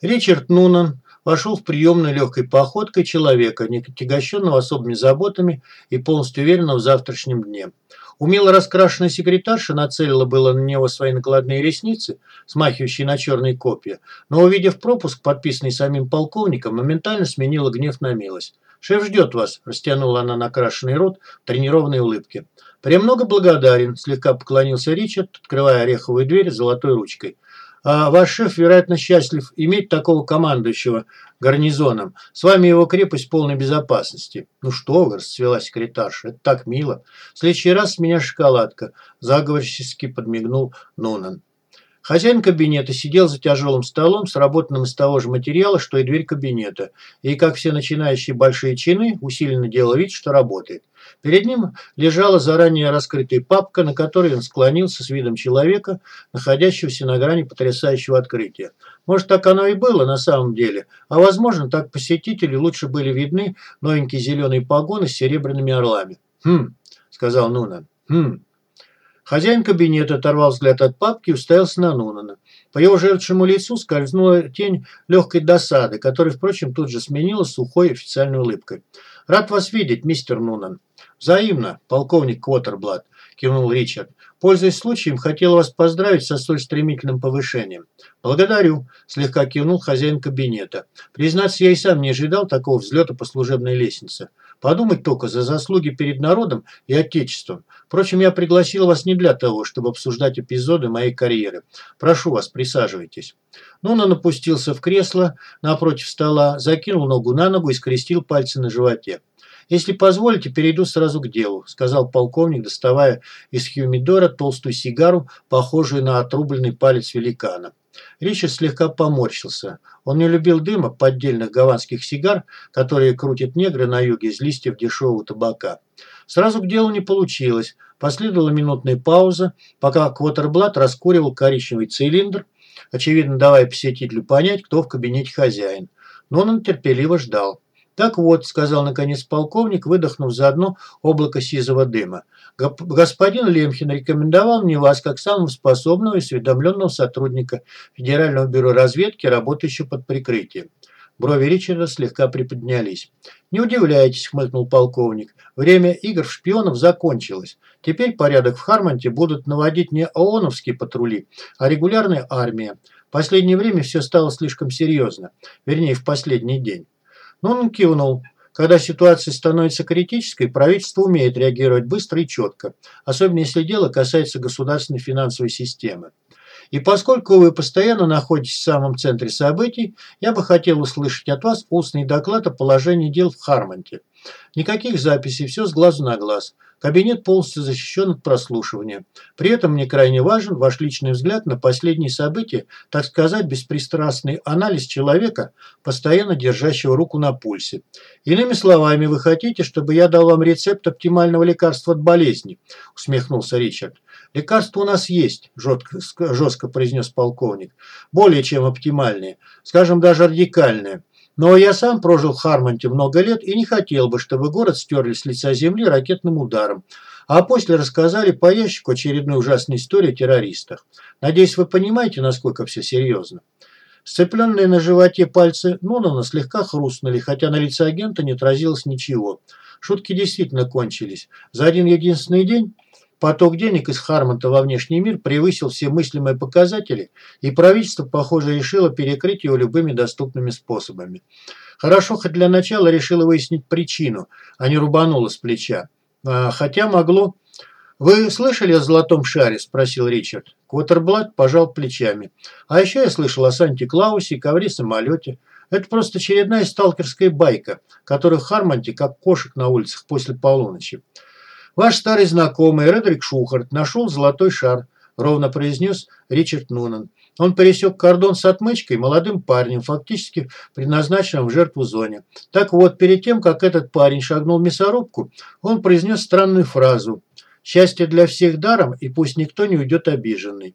Ричард Нунан вошел в приемную легкой походкой человека, не отягощенного особыми заботами и полностью уверенного в завтрашнем дне. Умело раскрашенная секретарша нацелила было на него свои накладные ресницы, смахивающие на черные копья, но, увидев пропуск, подписанный самим полковником, моментально сменила гнев на милость. «Шеф ждет вас», – растянула она накрашенный рот в тренированной улыбке. «Премного благодарен», – слегка поклонился Ричард, открывая ореховую дверь золотой ручкой. А ваш шеф, вероятно, счастлив иметь такого командующего гарнизоном. С вами его крепость полной безопасности. Ну что вы, расцвела секретарша, это так мило. В следующий раз с меня шоколадка. Заговорчески подмигнул Нунан. Хозяин кабинета сидел за тяжелым столом, сработанным из того же материала, что и дверь кабинета, и, как все начинающие большие чины, усиленно делал вид, что работает. Перед ним лежала заранее раскрытая папка, на которой он склонился с видом человека, находящегося на грани потрясающего открытия. Может, так оно и было на самом деле, а возможно, так посетителю лучше были видны новенькие зеленые погоны с серебряными орлами. «Хм», – сказал Нунан, – «хм». Хозяин кабинета оторвал взгляд от папки и уставился на Нунана. По его жертвому лицу скользнула тень легкой досады, которая, впрочем, тут же сменилась сухой официальной улыбкой. «Рад вас видеть, мистер Нунан». «Взаимно, полковник Квотерблат», – кивнул Ричард. «Пользуясь случаем, хотел вас поздравить со столь стремительным повышением». «Благодарю», – слегка кивнул хозяин кабинета. «Признаться, я и сам не ожидал такого взлета по служебной лестнице. Подумать только за заслуги перед народом и отечеством. Впрочем, я пригласил вас не для того, чтобы обсуждать эпизоды моей карьеры. Прошу вас, присаживайтесь». Нунан опустился в кресло напротив стола, закинул ногу на ногу и скрестил пальцы на животе. «Если позволите, перейду сразу к делу», – сказал полковник, доставая из хюмидора толстую сигару, похожую на отрубленный палец великана. Ричард слегка поморщился. Он не любил дыма поддельных гаванских сигар, которые крутят негры на юге из листьев дешевого табака. Сразу к делу не получилось. Последовала минутная пауза, пока Квотерблат раскуривал коричневый цилиндр, очевидно давая посетителю понять, кто в кабинете хозяин. Но он терпеливо ждал. «Так вот», – сказал наконец полковник, выдохнув заодно облако сизого дыма. «Господин Лемхин рекомендовал мне вас как самого способного и осведомленного сотрудника Федерального бюро разведки, работающего под прикрытием». Брови Ричарда слегка приподнялись. «Не удивляйтесь», – хмыкнул полковник. «Время игр шпионов закончилось. Теперь порядок в Хармонте будут наводить не ООНовские патрули, а регулярная армия. В последнее время все стало слишком серьезно. Вернее, в последний день. Но он кивнул. Когда ситуация становится критической, правительство умеет реагировать быстро и четко, особенно если дело касается государственной финансовой системы. И поскольку вы постоянно находитесь в самом центре событий, я бы хотел услышать от вас устный доклад о положении дел в Хармонте. Никаких записей, все с глазу на глаз – Кабинет полностью защищен от прослушивания. При этом мне крайне важен ваш личный взгляд на последние события, так сказать, беспристрастный анализ человека, постоянно держащего руку на пульсе. Иными словами, вы хотите, чтобы я дал вам рецепт оптимального лекарства от болезни, усмехнулся Ричард. Лекарство у нас есть, жестко, жестко произнес полковник. Более чем оптимальные, скажем даже радикальные. Но я сам прожил в Хармонте много лет и не хотел бы, чтобы город стерли с лица земли ракетным ударом. А после рассказали по ящику очередную ужасную историю о террористах. Надеюсь, вы понимаете, насколько все серьезно. Сцепленные на животе пальцы Нунана слегка хрустнули, хотя на лице агента не отразилось ничего. Шутки действительно кончились. За один единственный день Поток денег из Хармонта во внешний мир превысил все мыслимые показатели, и правительство, похоже, решило перекрыть его любыми доступными способами. Хорошо, хоть для начала решило выяснить причину, а не рубануло с плеча. А, хотя могло... «Вы слышали о золотом шаре?» – спросил Ричард. Квотерблат пожал плечами. «А еще я слышал о Санте-Клаусе и ковре-самолете. Это просто очередная сталкерская байка, которая в Хармонте как кошек на улицах после полуночи. «Ваш старый знакомый Редрик Шухарт нашел золотой шар», – ровно произнес Ричард Нунан. Он пересек кордон с отмычкой молодым парнем, фактически предназначенным в жертву зоне. Так вот, перед тем, как этот парень шагнул в мясорубку, он произнес странную фразу «Счастье для всех даром, и пусть никто не уйдет обиженный».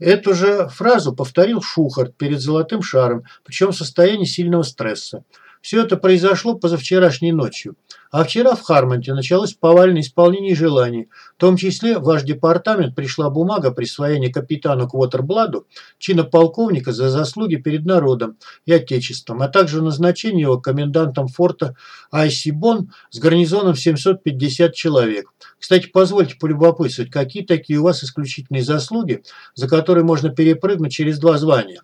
Эту же фразу повторил Шухарт перед золотым шаром, причем в состоянии сильного стресса. Все это произошло позавчерашней ночью. А вчера в Хармонте началось повальное исполнение желаний. В том числе в ваш департамент пришла бумага присвоения капитану Квотербладу чина полковника за заслуги перед народом и отечеством, а также назначение его комендантом форта Айсибон с гарнизоном 750 человек. Кстати, позвольте полюбопытствовать, какие такие у вас исключительные заслуги, за которые можно перепрыгнуть через два звания?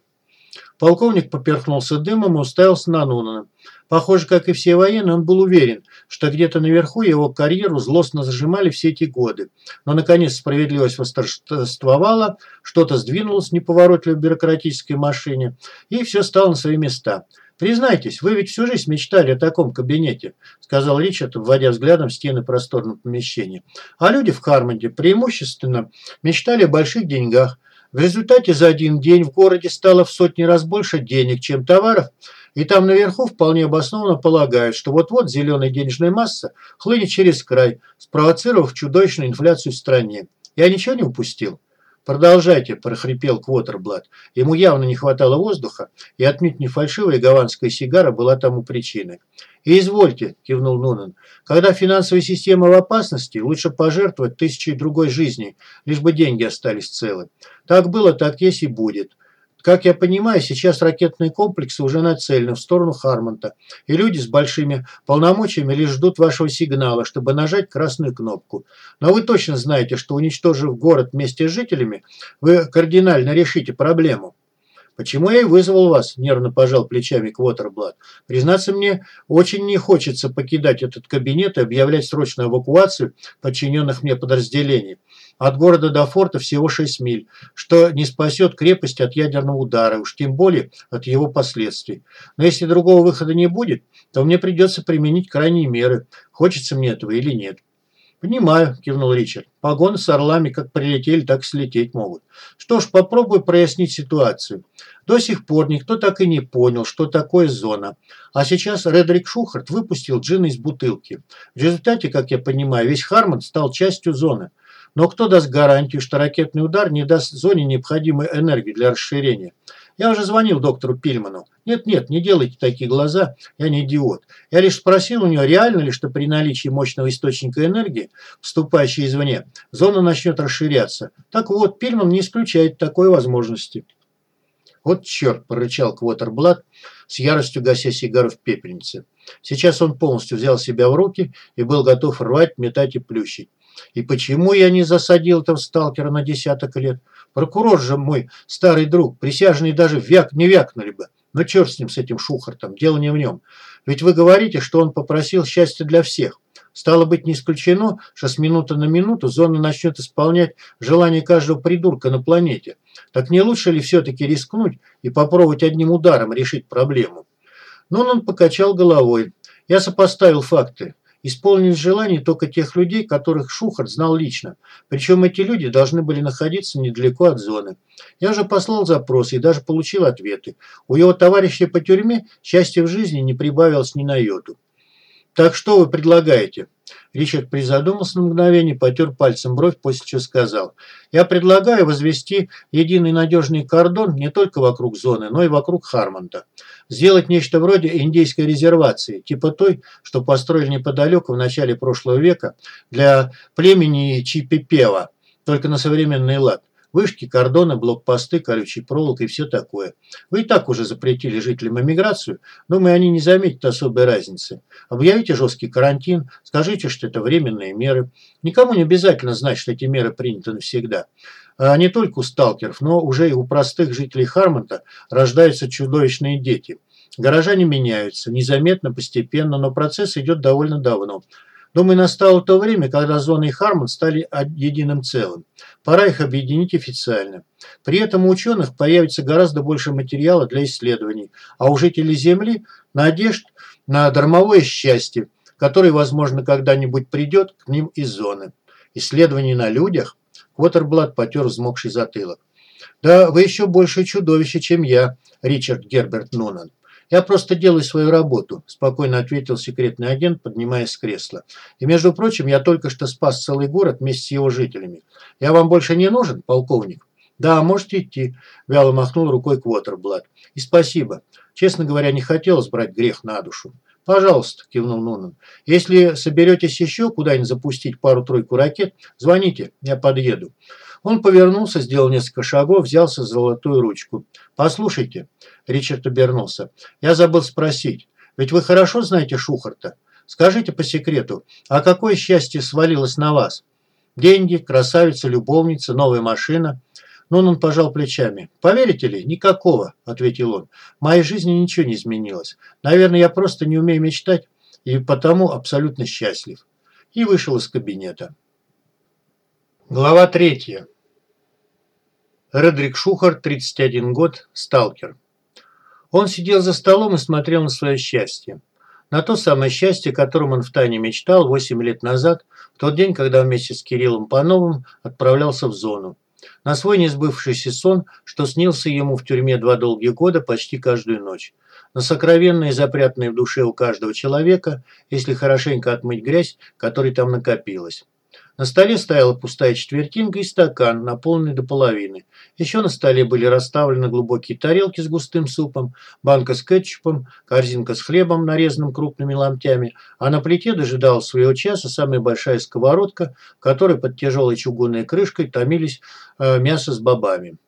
Полковник поперхнулся дымом и уставился на Нунана. Похоже, как и все военные, он был уверен, что где-то наверху его карьеру злостно зажимали все эти годы. Но, наконец, справедливость восторжествовала, что-то сдвинулось в неповоротливой бюрократической машине, и все стало на свои места. «Признайтесь, вы ведь всю жизнь мечтали о таком кабинете», сказал Ричард, вводя взглядом в стены просторного помещения. «А люди в Хармонде преимущественно мечтали о больших деньгах, в результате за один день в городе стало в сотни раз больше денег, чем товаров, и там наверху вполне обоснованно полагают, что вот-вот зеленая денежная масса хлынет через край, спровоцировав чудовищную инфляцию в стране. Я ничего не упустил? «Продолжайте», – прохрипел Квотерблат. Ему явно не хватало воздуха, и отнюдь не фальшивая гаванская сигара была тому причиной. «И извольте», – кивнул Нунан, – «когда финансовая система в опасности, лучше пожертвовать тысячей другой жизни, лишь бы деньги остались целы. Так было, так есть и будет. Как я понимаю, сейчас ракетные комплексы уже нацелены в сторону Хармонта, и люди с большими полномочиями лишь ждут вашего сигнала, чтобы нажать красную кнопку. Но вы точно знаете, что уничтожив город вместе с жителями, вы кардинально решите проблему. «Почему я и вызвал вас?» – нервно пожал плечами Квотерблат. «Признаться мне, очень не хочется покидать этот кабинет и объявлять срочную эвакуацию подчиненных мне подразделений. От города до форта всего 6 миль, что не спасет крепость от ядерного удара, уж тем более от его последствий. Но если другого выхода не будет, то мне придется применить крайние меры, хочется мне этого или нет. «Понимаю», – кивнул Ричард. «Погоны с орлами как прилетели, так и слететь могут. Что ж, попробую прояснить ситуацию. До сих пор никто так и не понял, что такое зона. А сейчас Редрик Шухарт выпустил джин из бутылки. В результате, как я понимаю, весь Хармон стал частью зоны. Но кто даст гарантию, что ракетный удар не даст зоне необходимой энергии для расширения? Я уже звонил доктору Пильману. Нет-нет, не делайте такие глаза, я не идиот. Я лишь спросил у него, реально ли, что при наличии мощного источника энергии, вступающей извне, зона начнет расширяться. Так вот, Пильман не исключает такой возможности. «Вот черт!» – прорычал Квотерблат, с яростью гася сигару в пепельнице. Сейчас он полностью взял себя в руки и был готов рвать, метать и плющить. И почему я не засадил этого сталкера на десяток лет? Прокурор же мой старый друг, присяжные даже вяк, не вякнули бы. Но черт с ним, с этим Шухартом, дело не в нем. Ведь вы говорите, что он попросил счастья для всех. Стало быть, не исключено, что с минуты на минуту зона начнет исполнять желание каждого придурка на планете. Так не лучше ли все-таки рискнуть и попробовать одним ударом решить проблему? Но он покачал головой. Я сопоставил факты исполнились желания только тех людей, которых Шухарт знал лично. Причем эти люди должны были находиться недалеко от зоны. Я же послал запросы и даже получил ответы. У его товарища по тюрьме счастья в жизни не прибавилось ни на йоту. Так что вы предлагаете? Ричард призадумался на мгновение, потер пальцем бровь, после чего сказал. «Я предлагаю возвести единый надежный кордон не только вокруг зоны, но и вокруг Хармонта. Сделать нечто вроде индейской резервации, типа той, что построили неподалеку в начале прошлого века для племени Чипипева, только на современный лад. Вышки, кордоны, блокпосты, колючий проволок и все такое. Вы и так уже запретили жителям эмиграцию, думаю, они не заметят особой разницы. Объявите жесткий карантин, скажите, что это временные меры. Никому не обязательно знать, что эти меры приняты навсегда. А не только у сталкеров, но уже и у простых жителей Хармонта рождаются чудовищные дети. Горожане меняются, незаметно, постепенно, но процесс идет довольно давно. Думаю, настало то время, когда зона и Хармон стали единым целым. Пора их объединить официально. При этом у ученых появится гораздо больше материала для исследований, а у жителей Земли – надежд на дармовое счастье, которое, возможно, когда-нибудь придет к ним из зоны. Исследования на людях? Квотерблат потер взмокший затылок. «Да вы еще больше чудовище, чем я, Ричард Герберт Нунан. «Я просто делаю свою работу», – спокойно ответил секретный агент, поднимаясь с кресла. «И, между прочим, я только что спас целый город вместе с его жителями. Я вам больше не нужен, полковник?» «Да, можете идти», – вяло махнул рукой Квотерблат. «И спасибо. Честно говоря, не хотелось брать грех на душу». «Пожалуйста», – кивнул Нунан. «Если соберетесь еще куда-нибудь запустить пару-тройку ракет, звоните, я подъеду». Он повернулся, сделал несколько шагов, взялся за золотую ручку. «Послушайте», – Ричард обернулся, – «я забыл спросить, ведь вы хорошо знаете Шухарта? Скажите по секрету, а какое счастье свалилось на вас? Деньги, красавица, любовница, новая машина?» Нун он пожал плечами. «Поверите ли, никакого», – ответил он. «В моей жизни ничего не изменилось. Наверное, я просто не умею мечтать и потому абсолютно счастлив». И вышел из кабинета. Глава третья. Редрик Шухар, 31 год, сталкер. Он сидел за столом и смотрел на свое счастье. На то самое счастье, о котором он втайне мечтал 8 лет назад, в тот день, когда вместе с Кириллом Пановым отправлялся в зону. На свой несбывшийся сон, что снился ему в тюрьме два долгих года почти каждую ночь. На сокровенные, запрятанные в душе у каждого человека, если хорошенько отмыть грязь, которой там накопилась. На столе стояла пустая четвертинка и стакан, наполненный до половины. Еще на столе были расставлены глубокие тарелки с густым супом, банка с кетчупом, корзинка с хлебом, нарезанным крупными ломтями, а на плите дожидалась своего часа самая большая сковородка, в которой под тяжелой чугунной крышкой томились э, мясо с бобами.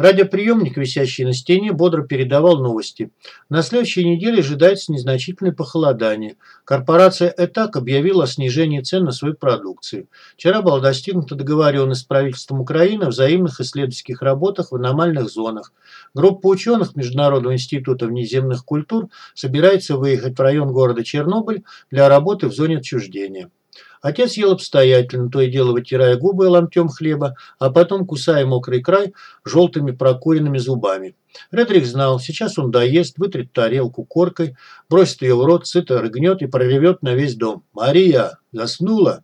Радиоприемник, висящий на стене, бодро передавал новости. На следующей неделе ожидается незначительное похолодание. Корпорация «Этак» объявила о снижении цен на свою продукцию. Вчера была достигнута договоренность с правительством Украины о взаимных исследовательских работах в аномальных зонах. Группа ученых Международного института внеземных культур собирается выехать в район города Чернобыль для работы в зоне отчуждения. Отец ел обстоятельно, то и дело вытирая губы ломтем хлеба, а потом кусая мокрый край желтыми прокуренными зубами. Редрик знал, сейчас он доест, вытрет тарелку коркой, бросит ее в рот, сыто рыгнет и проревет на весь дом. «Мария! Заснула!»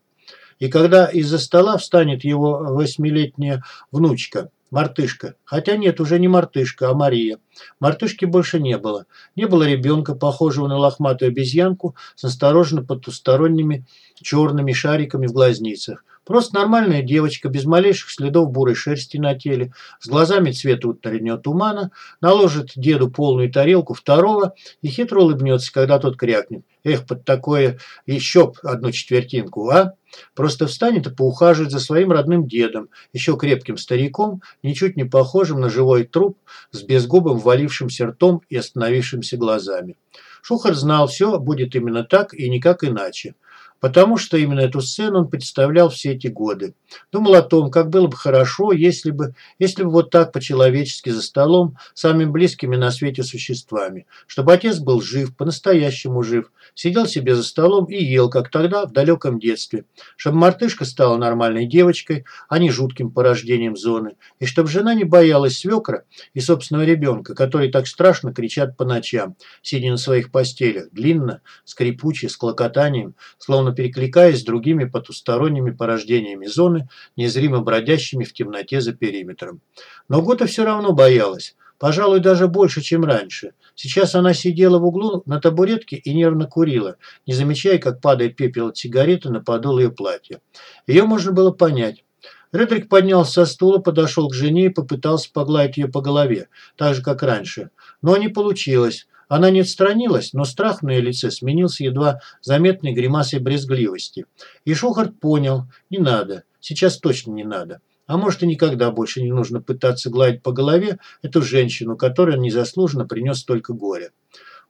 И когда из-за стола встанет его восьмилетняя внучка, Мартышка. Хотя нет, уже не мартышка, а Мария. Мартышки больше не было. Не было ребенка, похожего на лохматую обезьянку с осторожно потусторонними черными шариками в глазницах. Просто нормальная девочка, без малейших следов бурой шерсти на теле, с глазами цвета утреннего тумана, наложит деду полную тарелку второго и хитро улыбнется, когда тот крякнет. Эх, под такое еще одну четвертинку, а? Просто встанет и поухаживает за своим родным дедом, еще крепким стариком, ничуть не похожим на живой труп, с безгубым валившимся ртом и остановившимся глазами. Шухар знал, все будет именно так и никак иначе потому что именно эту сцену он представлял все эти годы. Думал о том, как было бы хорошо, если бы, если бы вот так по-человечески за столом, самыми близкими на свете существами, чтобы отец был жив, по-настоящему жив, сидел себе за столом и ел, как тогда, в далеком детстве, чтобы мартышка стала нормальной девочкой, а не жутким порождением зоны, и чтобы жена не боялась свекра и собственного ребенка, которые так страшно кричат по ночам, сидя на своих постелях, длинно, скрипуче, с клокотанием, словно словно перекликаясь с другими потусторонними порождениями зоны, незримо бродящими в темноте за периметром. Но Гота все равно боялась. Пожалуй, даже больше, чем раньше. Сейчас она сидела в углу на табуретке и нервно курила, не замечая, как падает пепел от сигареты на подол ее платья. Ее можно было понять. Редрик поднялся со стула, подошел к жене и попытался погладить ее по голове, так же, как раньше. Но не получилось. Она не отстранилась, но страх на ее лице сменился едва заметной гримасой брезгливости. И Шухарт понял, не надо, сейчас точно не надо. А может и никогда больше не нужно пытаться гладить по голове эту женщину, которой он незаслуженно принес столько горя.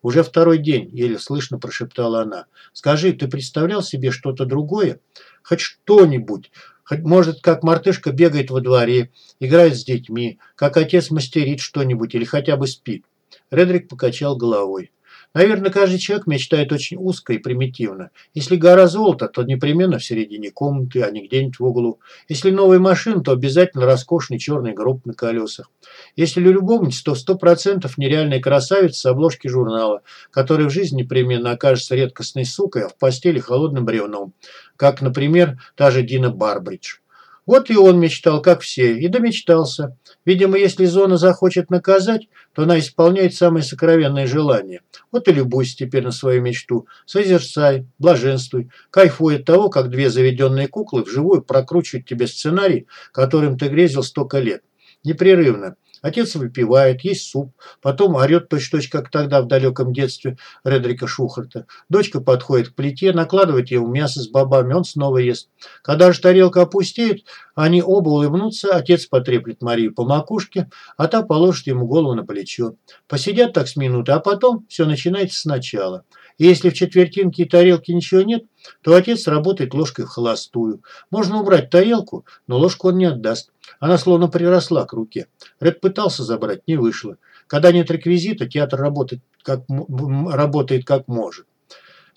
«Уже второй день», – еле слышно прошептала она. «Скажи, ты представлял себе что-то другое? Хоть что-нибудь. Хоть, может, как мартышка бегает во дворе, играет с детьми, как отец мастерит что-нибудь или хотя бы спит. Редрик покачал головой. Наверное, каждый человек мечтает очень узко и примитивно. Если гора золота, то непременно в середине комнаты, а не где-нибудь в углу. Если новая машина, то обязательно роскошный черный гроб на колесах. Если любовница, то сто процентов нереальная красавица с обложки журнала, которая в жизни непременно окажется редкостной сукой, а в постели холодным бревном. Как, например, та же Дина Барбридж. Вот и он мечтал, как все, и домечтался. Видимо, если зона захочет наказать, то она исполняет самые сокровенные желания. Вот и любуйся теперь на свою мечту. Созерцай, блаженствуй, кайфуй от того, как две заведенные куклы вживую прокручивают тебе сценарий, которым ты грезил столько лет. Непрерывно. Отец выпивает, есть суп, потом орет точь-точь, как тогда в далеком детстве Редрика Шухарта. Дочка подходит к плите, накладывает ему мясо с бобами, он снова ест. Когда же тарелка опустеет, они оба улыбнутся, отец потреплет Марию по макушке, а та положит ему голову на плечо. Посидят так с минуты, а потом все начинается сначала. Если в четвертинке и тарелке ничего нет, то отец работает ложкой в холостую. Можно убрать тарелку, но ложку он не отдаст. Она словно приросла к руке. Ред пытался забрать, не вышло. Когда нет реквизита, театр работает как, работает как может.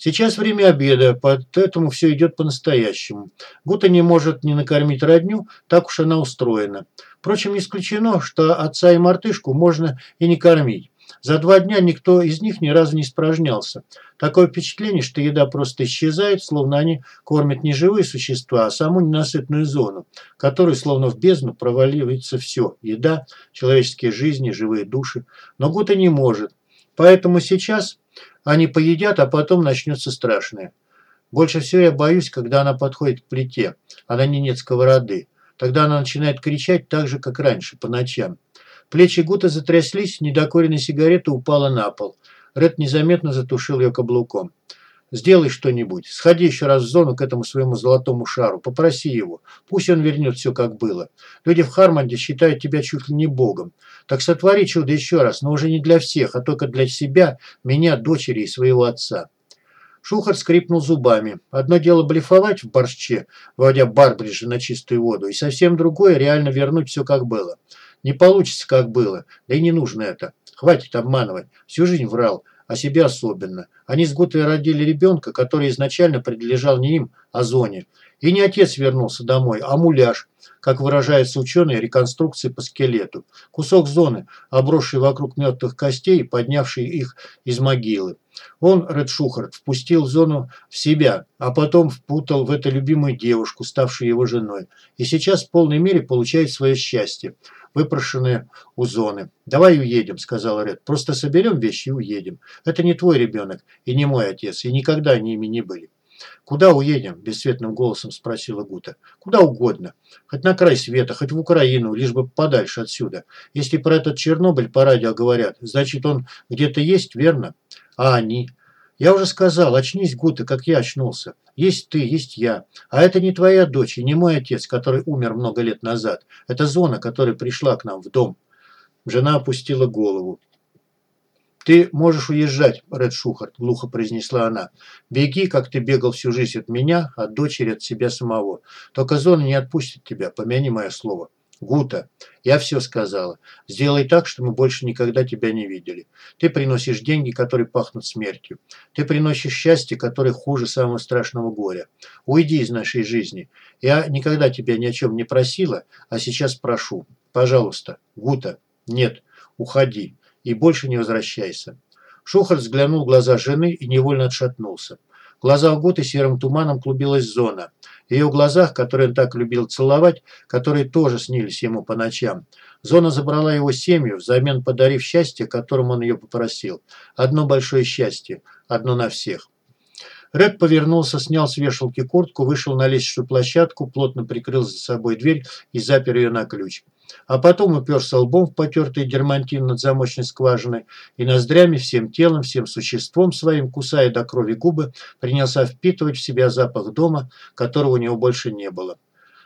Сейчас время обеда, поэтому все идет по-настоящему. Гута не может не накормить родню, так уж она устроена. Впрочем, не исключено, что отца и мартышку можно и не кормить. За два дня никто из них ни разу не испражнялся. Такое впечатление, что еда просто исчезает, словно они кормят не живые существа, а саму ненасытную зону, которой словно в бездну проваливается все – еда, человеческие жизни, живые души. Но Гута не может. Поэтому сейчас они поедят, а потом начнется страшное. Больше всего я боюсь, когда она подходит к плите, а на ней нет сковороды. Тогда она начинает кричать так же, как раньше, по ночам. Плечи Гута затряслись, недокуренная сигарета упала на пол. Ред незаметно затушил ее каблуком. «Сделай что-нибудь. Сходи еще раз в зону к этому своему золотому шару. Попроси его. Пусть он вернет все, как было. Люди в Хармонде считают тебя чуть ли не богом. Так сотвори чудо еще раз, но уже не для всех, а только для себя, меня, дочери и своего отца». Шухар скрипнул зубами. Одно дело блефовать в борще, вводя Барбриджа на чистую воду, и совсем другое – реально вернуть все, как было. Не получится, как было. Да и не нужно это. Хватит обманывать. Всю жизнь врал. О себе особенно. Они с Гутой родили ребенка, который изначально принадлежал не им, а Зоне. И не отец вернулся домой, а муляж, как выражаются ученые реконструкции по скелету. Кусок зоны, обросший вокруг мертвых костей, поднявший их из могилы. Он, Ред Шухарт, впустил зону в себя, а потом впутал в это любимую девушку, ставшую его женой. И сейчас в полной мере получает свое счастье выпрошенные у зоны. «Давай уедем», – сказал Ред. «Просто соберем вещи и уедем. Это не твой ребенок и не мой отец, и никогда они ими не были». «Куда уедем?» – бесцветным голосом спросила Гута. «Куда угодно. Хоть на край света, хоть в Украину, лишь бы подальше отсюда. Если про этот Чернобыль по радио говорят, значит он где-то есть, верно? А они? Я уже сказал, очнись, Гута, как я очнулся. Есть ты, есть я. А это не твоя дочь и не мой отец, который умер много лет назад. Это зона, которая пришла к нам в дом». Жена опустила голову. «Ты можешь уезжать, Ред Шухарт», – глухо произнесла она. «Беги, как ты бегал всю жизнь от меня, от дочери, от себя самого. Только зона не отпустит тебя, помяни мое слово». «Гута, я все сказала. Сделай так, что мы больше никогда тебя не видели. Ты приносишь деньги, которые пахнут смертью. Ты приносишь счастье, которое хуже самого страшного горя. Уйди из нашей жизни. Я никогда тебя ни о чем не просила, а сейчас прошу. Пожалуйста, Гута, нет, уходи и больше не возвращайся». Шухарт взглянул в глаза жены и невольно отшатнулся. В глазах Гуты серым туманом клубилась зона. В ее глазах, которые он так любил целовать, которые тоже снились ему по ночам. Зона забрала его семью, взамен подарив счастье, которым он ее попросил. Одно большое счастье, одно на всех. Ред повернулся, снял с вешалки куртку, вышел на лестничную площадку, плотно прикрыл за собой дверь и запер ее на ключ а потом уперся лбом в потертый дермантин над замочной скважиной и ноздрями всем телом, всем существом своим, кусая до крови губы, принялся впитывать в себя запах дома, которого у него больше не было.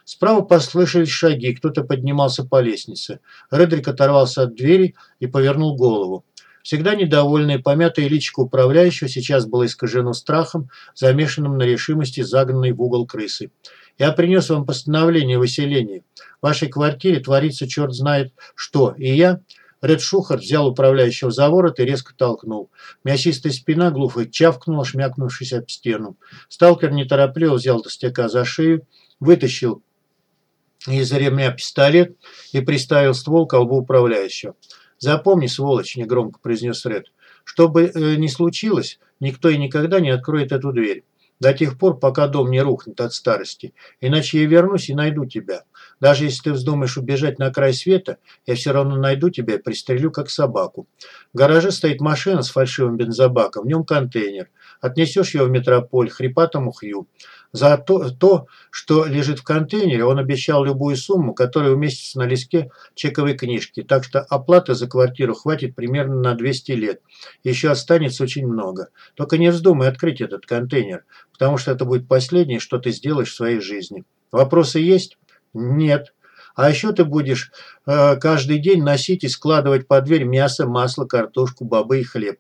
Справа послышались шаги, кто-то поднимался по лестнице. Редрик оторвался от двери и повернул голову. Всегда недовольное, помятое личико управляющего сейчас было искажено страхом, замешанным на решимости загнанной в угол крысы. Я принес вам постановление о выселении. В вашей квартире творится черт знает что. И я, Ред Шухарт, взял управляющего за ворот и резко толкнул. Мясистая спина глухо чавкнула, шмякнувшись об стену. Сталкер неторопливо взял толстяка за шею, вытащил из ремня пистолет и приставил ствол к колбу управляющего. «Запомни, сволочь», – негромко произнес Ред, – «что бы э, ни случилось, никто и никогда не откроет эту дверь до тех пор, пока дом не рухнет от старости. Иначе я вернусь и найду тебя. Даже если ты вздумаешь убежать на край света, я все равно найду тебя и пристрелю, как собаку. В гараже стоит машина с фальшивым бензобаком, в нем контейнер. Отнесешь его в метрополь хрипатому Хью. За то, то, что лежит в контейнере, он обещал любую сумму, которая уместится на листке чековой книжки. Так что оплаты за квартиру хватит примерно на 200 лет. Еще останется очень много. Только не вздумай открыть этот контейнер, потому что это будет последнее, что ты сделаешь в своей жизни. Вопросы есть? Нет. А еще ты будешь э, каждый день носить и складывать под дверь мясо, масло, картошку, бобы и хлеб.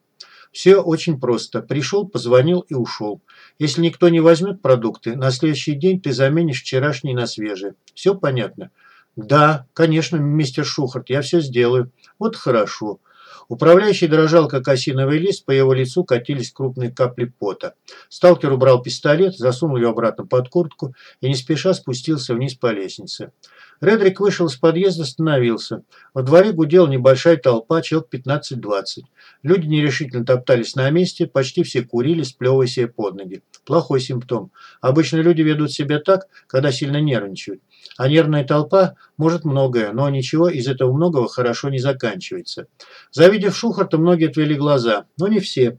Все очень просто. Пришел, позвонил и ушел. Если никто не возьмет продукты, на следующий день ты заменишь вчерашний на свежие. Все понятно? Да, конечно, мистер Шухарт, я все сделаю. Вот хорошо. Управляющий дрожал, как осиновый лист, по его лицу катились крупные капли пота. Сталкер убрал пистолет, засунул ее обратно под куртку и не спеша спустился вниз по лестнице. Редрик вышел из подъезда, остановился. Во дворе гудела небольшая толпа, человек 15-20. Люди нерешительно топтались на месте, почти все курили, сплевывая себе под ноги. Плохой симптом. Обычно люди ведут себя так, когда сильно нервничают. А нервная толпа может многое, но ничего из этого многого хорошо не заканчивается. Завидев Шухарта, многие отвели глаза, но не все.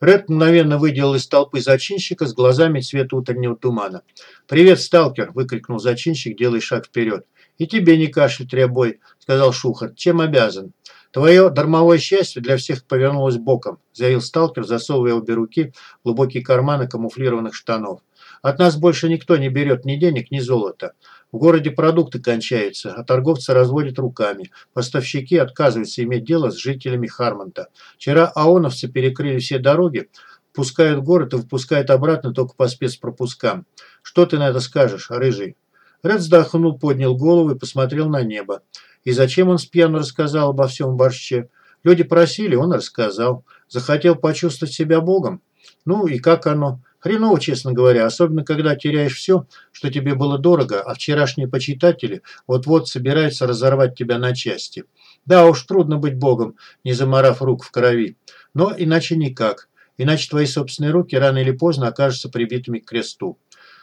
Ред мгновенно выделил из толпы зачинщика с глазами цвета утреннего тумана. «Привет, сталкер!» – выкрикнул зачинщик, делая шаг вперед. «И тебе не кашлять, рябой!» – сказал Шухарт. «Чем обязан?» «Твое дармовое счастье для всех повернулось боком», – заявил сталкер, засовывая обе руки в глубокие карманы камуфлированных штанов. «От нас больше никто не берет ни денег, ни золота. В городе продукты кончаются, а торговцы разводят руками. Поставщики отказываются иметь дело с жителями Хармонта. Вчера аоновцы перекрыли все дороги, пускают город и выпускают обратно только по спецпропускам. Что ты на это скажешь, рыжий?» Ред вздохнул, поднял голову и посмотрел на небо. И зачем он спьяну рассказал обо всем борще? Люди просили, он рассказал. Захотел почувствовать себя богом? Ну и как оно? Хреново, честно говоря, особенно когда теряешь все, что тебе было дорого, а вчерашние почитатели вот-вот собираются разорвать тебя на части. Да уж, трудно быть богом, не заморав рук в крови. Но иначе никак. Иначе твои собственные руки рано или поздно окажутся прибитыми к кресту.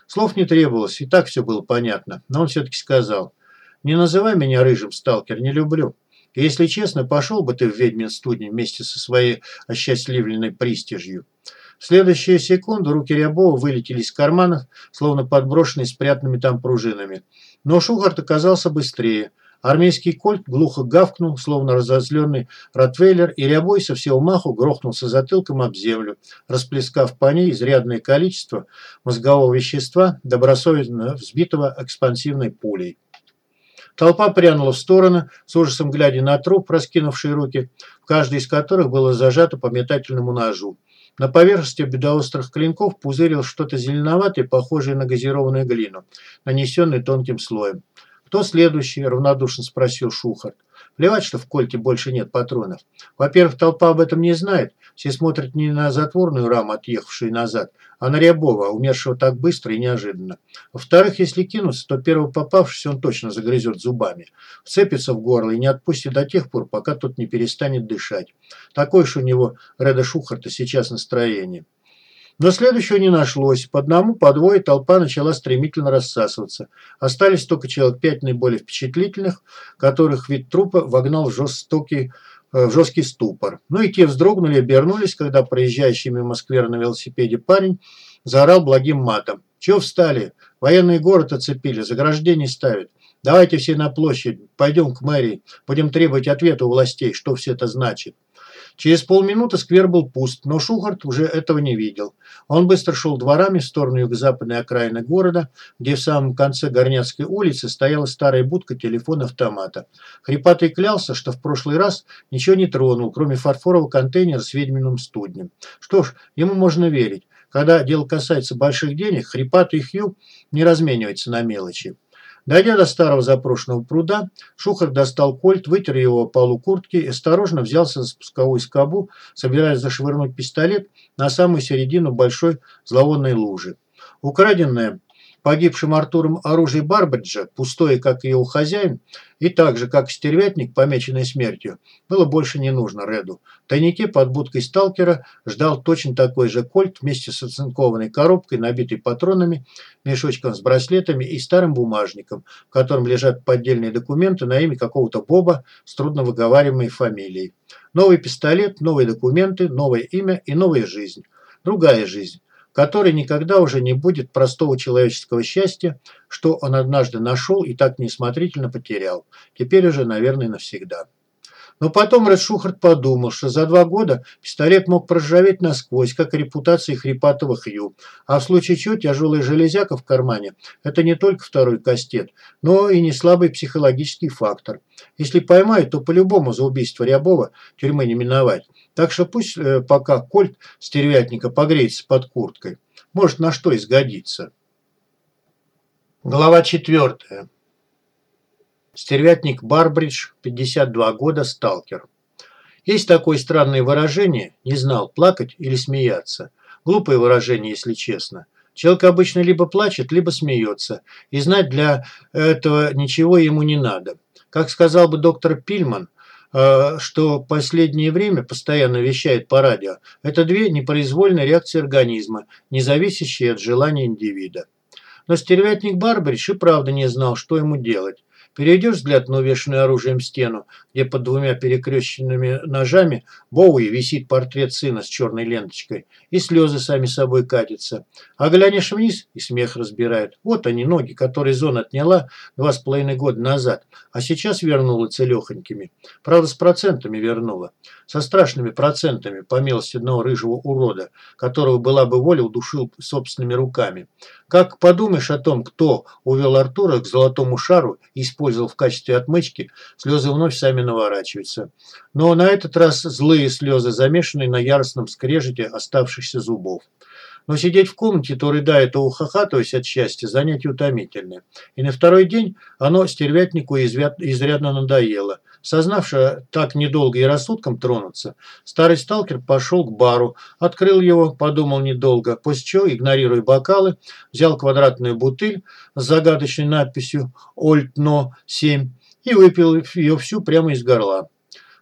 Слов не требовалось, и так все было понятно. Но он все-таки сказал. «Не называй меня рыжим, сталкер, не люблю. И если честно, пошел бы ты в ведьмин студень вместе со своей осчастливленной пристижью». В следующую секунду руки Рябова вылетели из карманов, словно подброшенные спрятанными там пружинами. Но Шухарт оказался быстрее. Армейский кольт глухо гавкнул, словно разозленный ротвейлер, и Рябой со всего маху грохнулся затылком об землю, расплескав по ней изрядное количество мозгового вещества, добросовестно взбитого экспансивной пулей. Толпа прянула в стороны, с ужасом глядя на труп, раскинувший руки, в каждой из которых было зажато по метательному ножу. На поверхности бедоострых клинков пузырил что-то зеленоватое, похожее на газированную глину, нанесенное тонким слоем. «Кто следующий?» – равнодушно спросил Шухарт. Плевать, что в Кольте больше нет патронов. Во-первых, толпа об этом не знает. Все смотрят не на затворную раму, отъехавшую назад, а на Рябова, умершего так быстро и неожиданно. Во-вторых, если кинуться, то первого попавшегося он точно загрызет зубами. Вцепится в горло и не отпустит до тех пор, пока тот не перестанет дышать. Такое же у него Реда Шухарта сейчас настроение. Но следующего не нашлось. По одному, по двое толпа начала стремительно рассасываться. Остались только человек пять наиболее впечатлительных, которых вид трупа вогнал в жестокий э, в жесткий ступор. Ну и те вздрогнули и обернулись, когда проезжающий мимо сквера на велосипеде парень заорал благим матом. «Чего встали? Военный город оцепили, заграждение ставят. Давайте все на площадь, пойдем к мэрии, будем требовать ответа у властей, что все это значит». Через полминуты сквер был пуст, но Шухарт уже этого не видел. Он быстро шел дворами в сторону юго-западной окраины города, где в самом конце Горняцкой улицы стояла старая будка телефона-автомата. Хрипатый клялся, что в прошлый раз ничего не тронул, кроме фарфорового контейнера с ведьминым студнем. Что ж, ему можно верить. Когда дело касается больших денег, Хрипатый Хью не разменивается на мелочи. Дойдя до старого запрошенного пруда, Шухар достал кольт, вытер его полу куртки и осторожно взялся за спусковую скобу, собираясь зашвырнуть пистолет на самую середину большой зловонной лужи. Украденное погибшим Артуром оружие Барбаджа, пустое, как и его хозяин, и так же, как стервятник, помеченный смертью, было больше не нужно Реду. В тайнике под будкой сталкера ждал точно такой же кольт вместе с оцинкованной коробкой, набитой патронами, мешочком с браслетами и старым бумажником, в котором лежат поддельные документы на имя какого-то Боба с трудновыговариваемой фамилией. Новый пистолет, новые документы, новое имя и новая жизнь. Другая жизнь который никогда уже не будет простого человеческого счастья, что он однажды нашел и так несмотрительно потерял. Теперь уже, наверное, навсегда. Но потом Ред Шухарт подумал, что за два года пистолет мог проржаветь насквозь, как и репутация хрипатого Хью. А в случае чего тяжелая железяка в кармане – это не только второй кастет, но и не слабый психологический фактор. Если поймают, то по-любому за убийство Рябова тюрьмы не миновать. Так что пусть э, пока кольт стервятника погреется под курткой. Может, на что изгодится. Глава четвертая. Стервятник Барбридж, 52 года, сталкер. Есть такое странное выражение «не знал, плакать или смеяться». Глупое выражение, если честно. Человек обычно либо плачет, либо смеется, и знать для этого ничего ему не надо. Как сказал бы доктор Пильман, э, что последнее время постоянно вещает по радио, это две непроизвольные реакции организма, не зависящие от желания индивида. Но стервятник Барбридж и правда не знал, что ему делать. Перейдешь взгляд на увешанную оружием стену, где под двумя перекрещенными ножами Боуи висит портрет сына с черной ленточкой, и слезы сами собой катятся. А глянешь вниз, и смех разбирает. Вот они, ноги, которые зона отняла два с половиной года назад, а сейчас вернула целехонькими. Правда, с процентами вернула. Со страшными процентами, по милости одного рыжего урода, которого была бы воля удушил собственными руками. Как подумаешь о том, кто увел Артура к золотому шару и использовал в качестве отмычки, слезы вновь сами наворачиваются. Но на этот раз злые слезы, замешанные на яростном скрежете оставшихся зубов. Но сидеть в комнате, то рыдая, то ухахатываясь от счастья, занятие утомительное. И на второй день оно стервятнику изрядно надоело. Сознавши так недолго и рассудком тронуться, старый сталкер пошел к бару, открыл его, подумал недолго, после чего, игнорируя бокалы, взял квадратную бутыль с загадочной надписью «Ольтно-7» и выпил ее всю прямо из горла.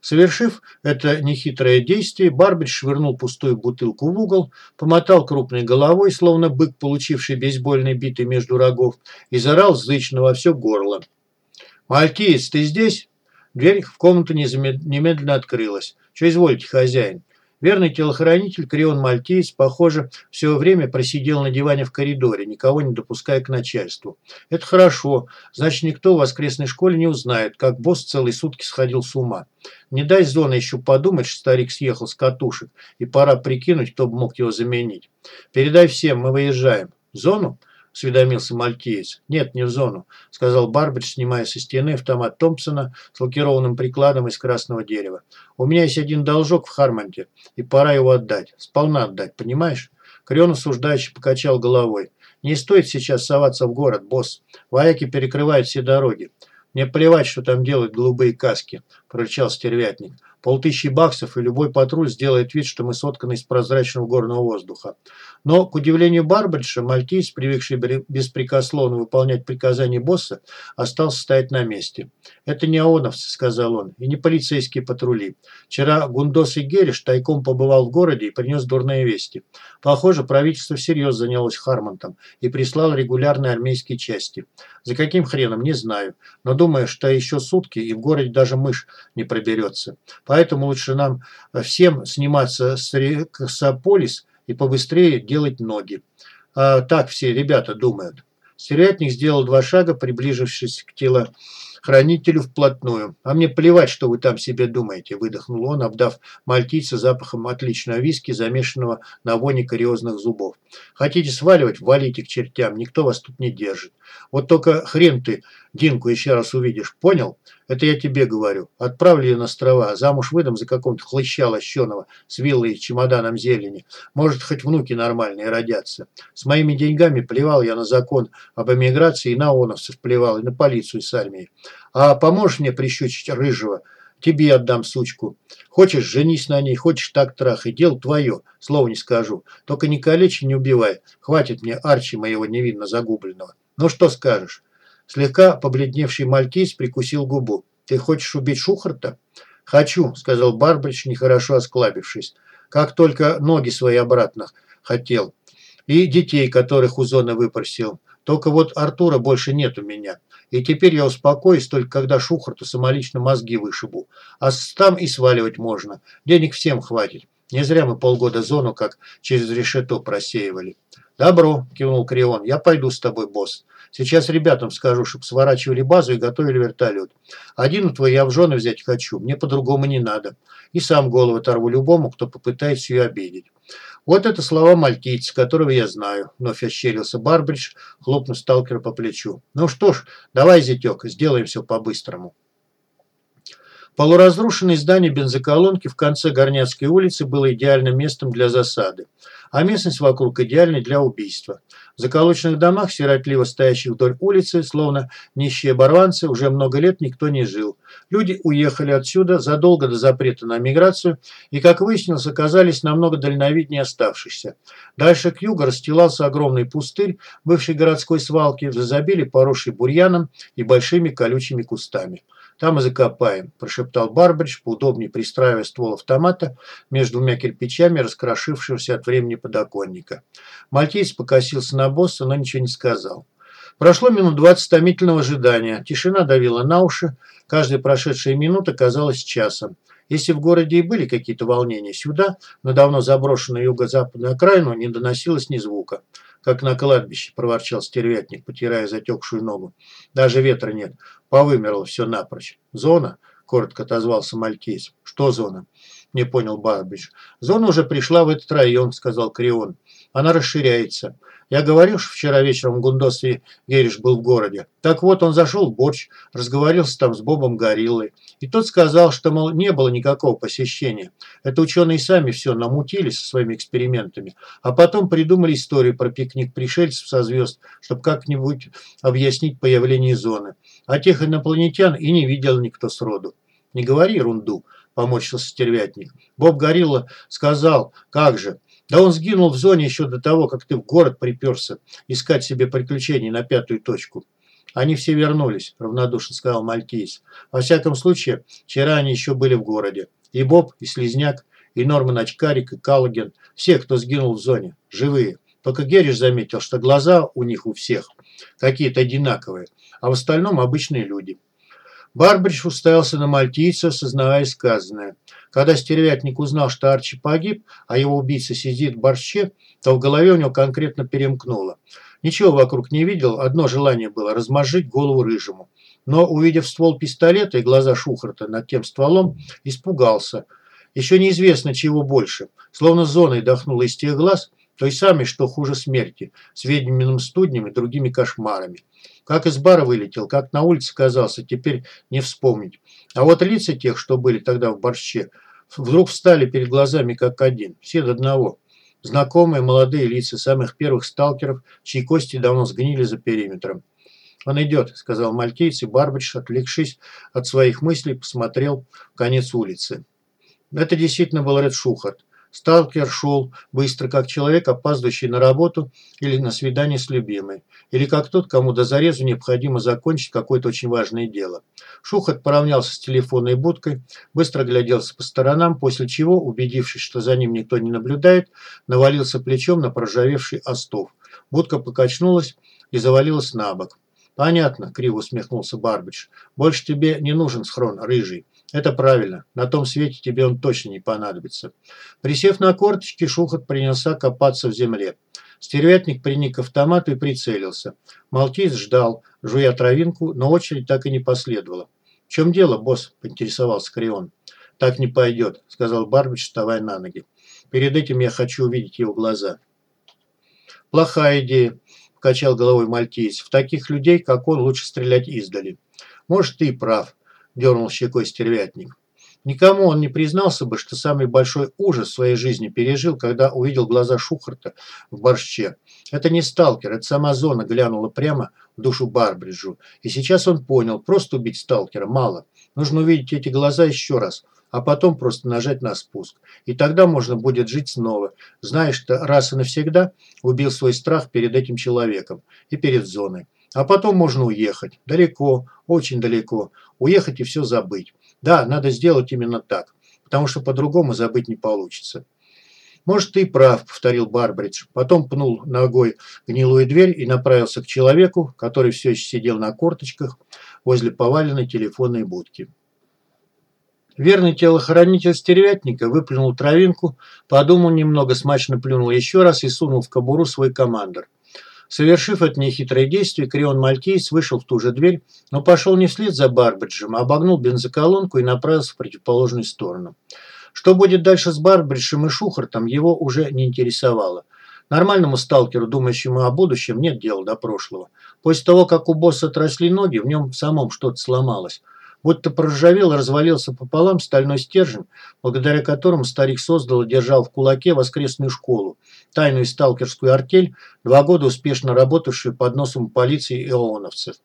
Совершив это нехитрое действие, Барбич швырнул пустую бутылку в угол, помотал крупной головой, словно бык, получивший бейсбольной битой между рогов, и зарал зычно во все горло. «Мальтиец, ты здесь?» Дверь в комнату немедленно открылась. «Что изволите, хозяин?» Верный телохранитель Крион Мальтиец, похоже, все время просидел на диване в коридоре, никого не допуская к начальству. Это хорошо, значит, никто в воскресной школе не узнает, как босс целые сутки сходил с ума. Не дай зона еще подумать, что старик съехал с катушек, и пора прикинуть, кто бы мог его заменить. Передай всем, мы выезжаем. Зону? – осведомился мальтиец. «Нет, не в зону», – сказал Барбидж, снимая со стены автомат Томпсона с лакированным прикладом из красного дерева. «У меня есть один должок в Хармонте, и пора его отдать. Сполна отдать, понимаешь?» Крион осуждающе покачал головой. «Не стоит сейчас соваться в город, босс. Вояки перекрывают все дороги. Мне плевать, что там делают голубые каски», – прорычал стервятник. Полтысячи баксов, и любой патруль сделает вид, что мы сотканы из прозрачного горного воздуха. Но, к удивлению Барбариша, мальтийц, привыкший беспрекословно выполнять приказания босса, остался стоять на месте. «Это не ООНовцы», – сказал он, – «и не полицейские патрули. Вчера Гундос и Гериш тайком побывал в городе и принес дурные вести. Похоже, правительство всерьез занялось Хармонтом и прислало регулярные армейские части. За каким хреном, не знаю, но думаю, что еще сутки и в городе даже мышь не проберется. Поэтому лучше нам всем сниматься с Рексополис и побыстрее делать ноги. А так все ребята думают. Стервятник сделал два шага, приближившись к телу хранителю вплотную. А мне плевать, что вы там себе думаете, выдохнул он, обдав мальтийца запахом отличного виски, замешанного на воне кариозных зубов. Хотите сваливать, валите к чертям, никто вас тут не держит. Вот только хрен ты Динку еще раз увидишь, понял? Это я тебе говорю. Отправлю ее на острова, замуж выдам за какого-то хлыща лощеного с виллой и чемоданом зелени. Может, хоть внуки нормальные родятся. С моими деньгами плевал я на закон об эмиграции и на ОНовцев плевал, и на полицию с армией. А поможешь мне прищучить рыжего? Тебе отдам сучку. Хочешь, женись на ней, хочешь так трахай. Дело твое, слова не скажу. Только не калечи, не убивай. Хватит мне Арчи моего невинно загубленного. Ну что скажешь? Слегка побледневший мальтийц прикусил губу. «Ты хочешь убить Шухарта?» «Хочу», – сказал Барбрич, нехорошо осклабившись. «Как только ноги свои обратно хотел. И детей, которых у зоны выпросил. Только вот Артура больше нет у меня. И теперь я успокоюсь, только когда Шухарту самолично мозги вышибу. А там и сваливать можно. Денег всем хватит. Не зря мы полгода зону как через решето просеивали». «Добро», – кивнул Крион. «Я пойду с тобой, босс. Сейчас ребятам скажу, чтобы сворачивали базу и готовили вертолет. Один твой я в взять хочу, мне по-другому не надо. И сам голову оторву любому, кто попытается ее обидеть. Вот это слова мальтийца, которого я знаю. Вновь ощерился Барбридж, хлопнув сталкера по плечу. Ну что ж, давай, зятек, сделаем все по-быстрому. Полуразрушенное здание бензоколонки в конце Горняцкой улицы было идеальным местом для засады, а местность вокруг идеальной для убийства. В заколоченных домах, сиротливо стоящих вдоль улицы, словно нищие оборванцы, уже много лет никто не жил. Люди уехали отсюда задолго до запрета на миграцию и, как выяснилось, оказались намного дальновиднее оставшихся. Дальше к югу расстилался огромный пустырь бывшей городской свалки, в изобилии поросший бурьяном и большими колючими кустами. Там и закопаем», – прошептал Барбридж, поудобнее пристраивая ствол автомата между двумя кирпичами, раскрошившегося от времени подоконника. Мальтийц покосился на босса, но ничего не сказал. Прошло минут двадцать томительного ожидания. Тишина давила на уши. Каждая прошедшая минута казалась часом. Если в городе и были какие-то волнения, сюда, на давно заброшенную юго-западную окраину, не доносилось ни звука как на кладбище», – проворчал стервятник, потирая затекшую ногу. «Даже ветра нет. Повымерло все напрочь. Зона?» – коротко отозвался Малькейс. «Что зона?» – не понял Барбич. «Зона уже пришла в этот район», – сказал Крион. «Она расширяется. Я говорил, что вчера вечером Гундос и Гериш был в городе. Так вот, он зашел в борщ, разговорился там с Бобом Гориллой. И тот сказал, что, мол, не было никакого посещения. Это ученые сами все намутили со своими экспериментами. А потом придумали историю про пикник пришельцев со звезд, чтобы как-нибудь объяснить появление зоны. А тех инопланетян и не видел никто сроду. Не говори ерунду, поморщился стервятник. Боб Горилла сказал, как же, да он сгинул в зоне еще до того, как ты в город приперся искать себе приключений на пятую точку. Они все вернулись, равнодушно сказал Мальтийс. Во всяком случае, вчера они еще были в городе. И Боб, и Слизняк, и Норман Очкарик, и Каллоген. Все, кто сгинул в зоне. Живые. Только Герриш заметил, что глаза у них у всех какие-то одинаковые, а в остальном обычные люди. Барбридж уставился на мальтийца, осознавая сказанное. Когда стервятник узнал, что Арчи погиб, а его убийца сидит в борще, то в голове у него конкретно перемкнуло. Ничего вокруг не видел, одно желание было – размозжить голову рыжему. Но, увидев ствол пистолета и глаза Шухарта над тем стволом, испугался. Еще неизвестно, чего больше. Словно зоной дохнуло из тех глаз, той самой, что хуже смерти, с ведьминым студнем и другими кошмарами. Как из бара вылетел, как на улице оказался, теперь не вспомнить. А вот лица тех, что были тогда в борще, вдруг встали перед глазами как один, все до одного. Знакомые молодые лица самых первых сталкеров, чьи кости давно сгнили за периметром. «Он идет», – сказал мальтийц, и Барбач, отвлекшись от своих мыслей, посмотрел в конец улицы. Это действительно был Ред Шухарт. Сталкер шел быстро, как человек, опаздывающий на работу или на свидание с любимой. Или как тот, кому до зарезу необходимо закончить какое-то очень важное дело. Шухот поравнялся с телефонной будкой, быстро гляделся по сторонам, после чего, убедившись, что за ним никто не наблюдает, навалился плечом на проржавевший остов. Будка покачнулась и завалилась на бок. «Понятно», – криво усмехнулся Барбич. «Больше тебе не нужен схрон, рыжий. Это правильно. На том свете тебе он точно не понадобится. Присев на корточки, Шухот принялся копаться в земле. Стервятник приник к автомату и прицелился. Малтиз ждал, жуя травинку, но очередь так и не последовала. «В чем дело, босс?» – поинтересовался Крион. «Так не пойдет», – сказал Барбич, вставая на ноги. «Перед этим я хочу увидеть его глаза». «Плохая идея», – качал головой Мальтиец. «В таких людей, как он, лучше стрелять издали». «Может, ты и прав дернул щекой стервятник. Никому он не признался бы, что самый большой ужас в своей жизни пережил, когда увидел глаза Шухарта в борще. Это не сталкер, это сама зона глянула прямо в душу Барбриджу. И сейчас он понял, просто убить сталкера мало. Нужно увидеть эти глаза еще раз, а потом просто нажать на спуск. И тогда можно будет жить снова, зная, что раз и навсегда убил свой страх перед этим человеком и перед зоной. А потом можно уехать. Далеко, очень далеко. Уехать и все забыть. Да, надо сделать именно так. Потому что по-другому забыть не получится. «Может, ты и прав», – повторил Барбридж. Потом пнул ногой гнилую дверь и направился к человеку, который все еще сидел на корточках возле поваленной телефонной будки. Верный телохранитель стервятника выплюнул травинку, подумал немного, смачно плюнул еще раз и сунул в кобуру свой командор. Совершив это нехитрое действие, Крион Мальтийц вышел в ту же дверь, но пошел не вслед за Барбриджем, а обогнул бензоколонку и направился в противоположную сторону. Что будет дальше с Барбриджем и Шухартом, его уже не интересовало. Нормальному сталкеру, думающему о будущем, нет дела до прошлого. После того, как у босса отросли ноги, в нем самом что-то сломалось будто проржавел и развалился пополам стальной стержень, благодаря которому старик создал и держал в кулаке воскресную школу, тайную сталкерскую артель, два года успешно работавшую под носом полиции и ООНовцев.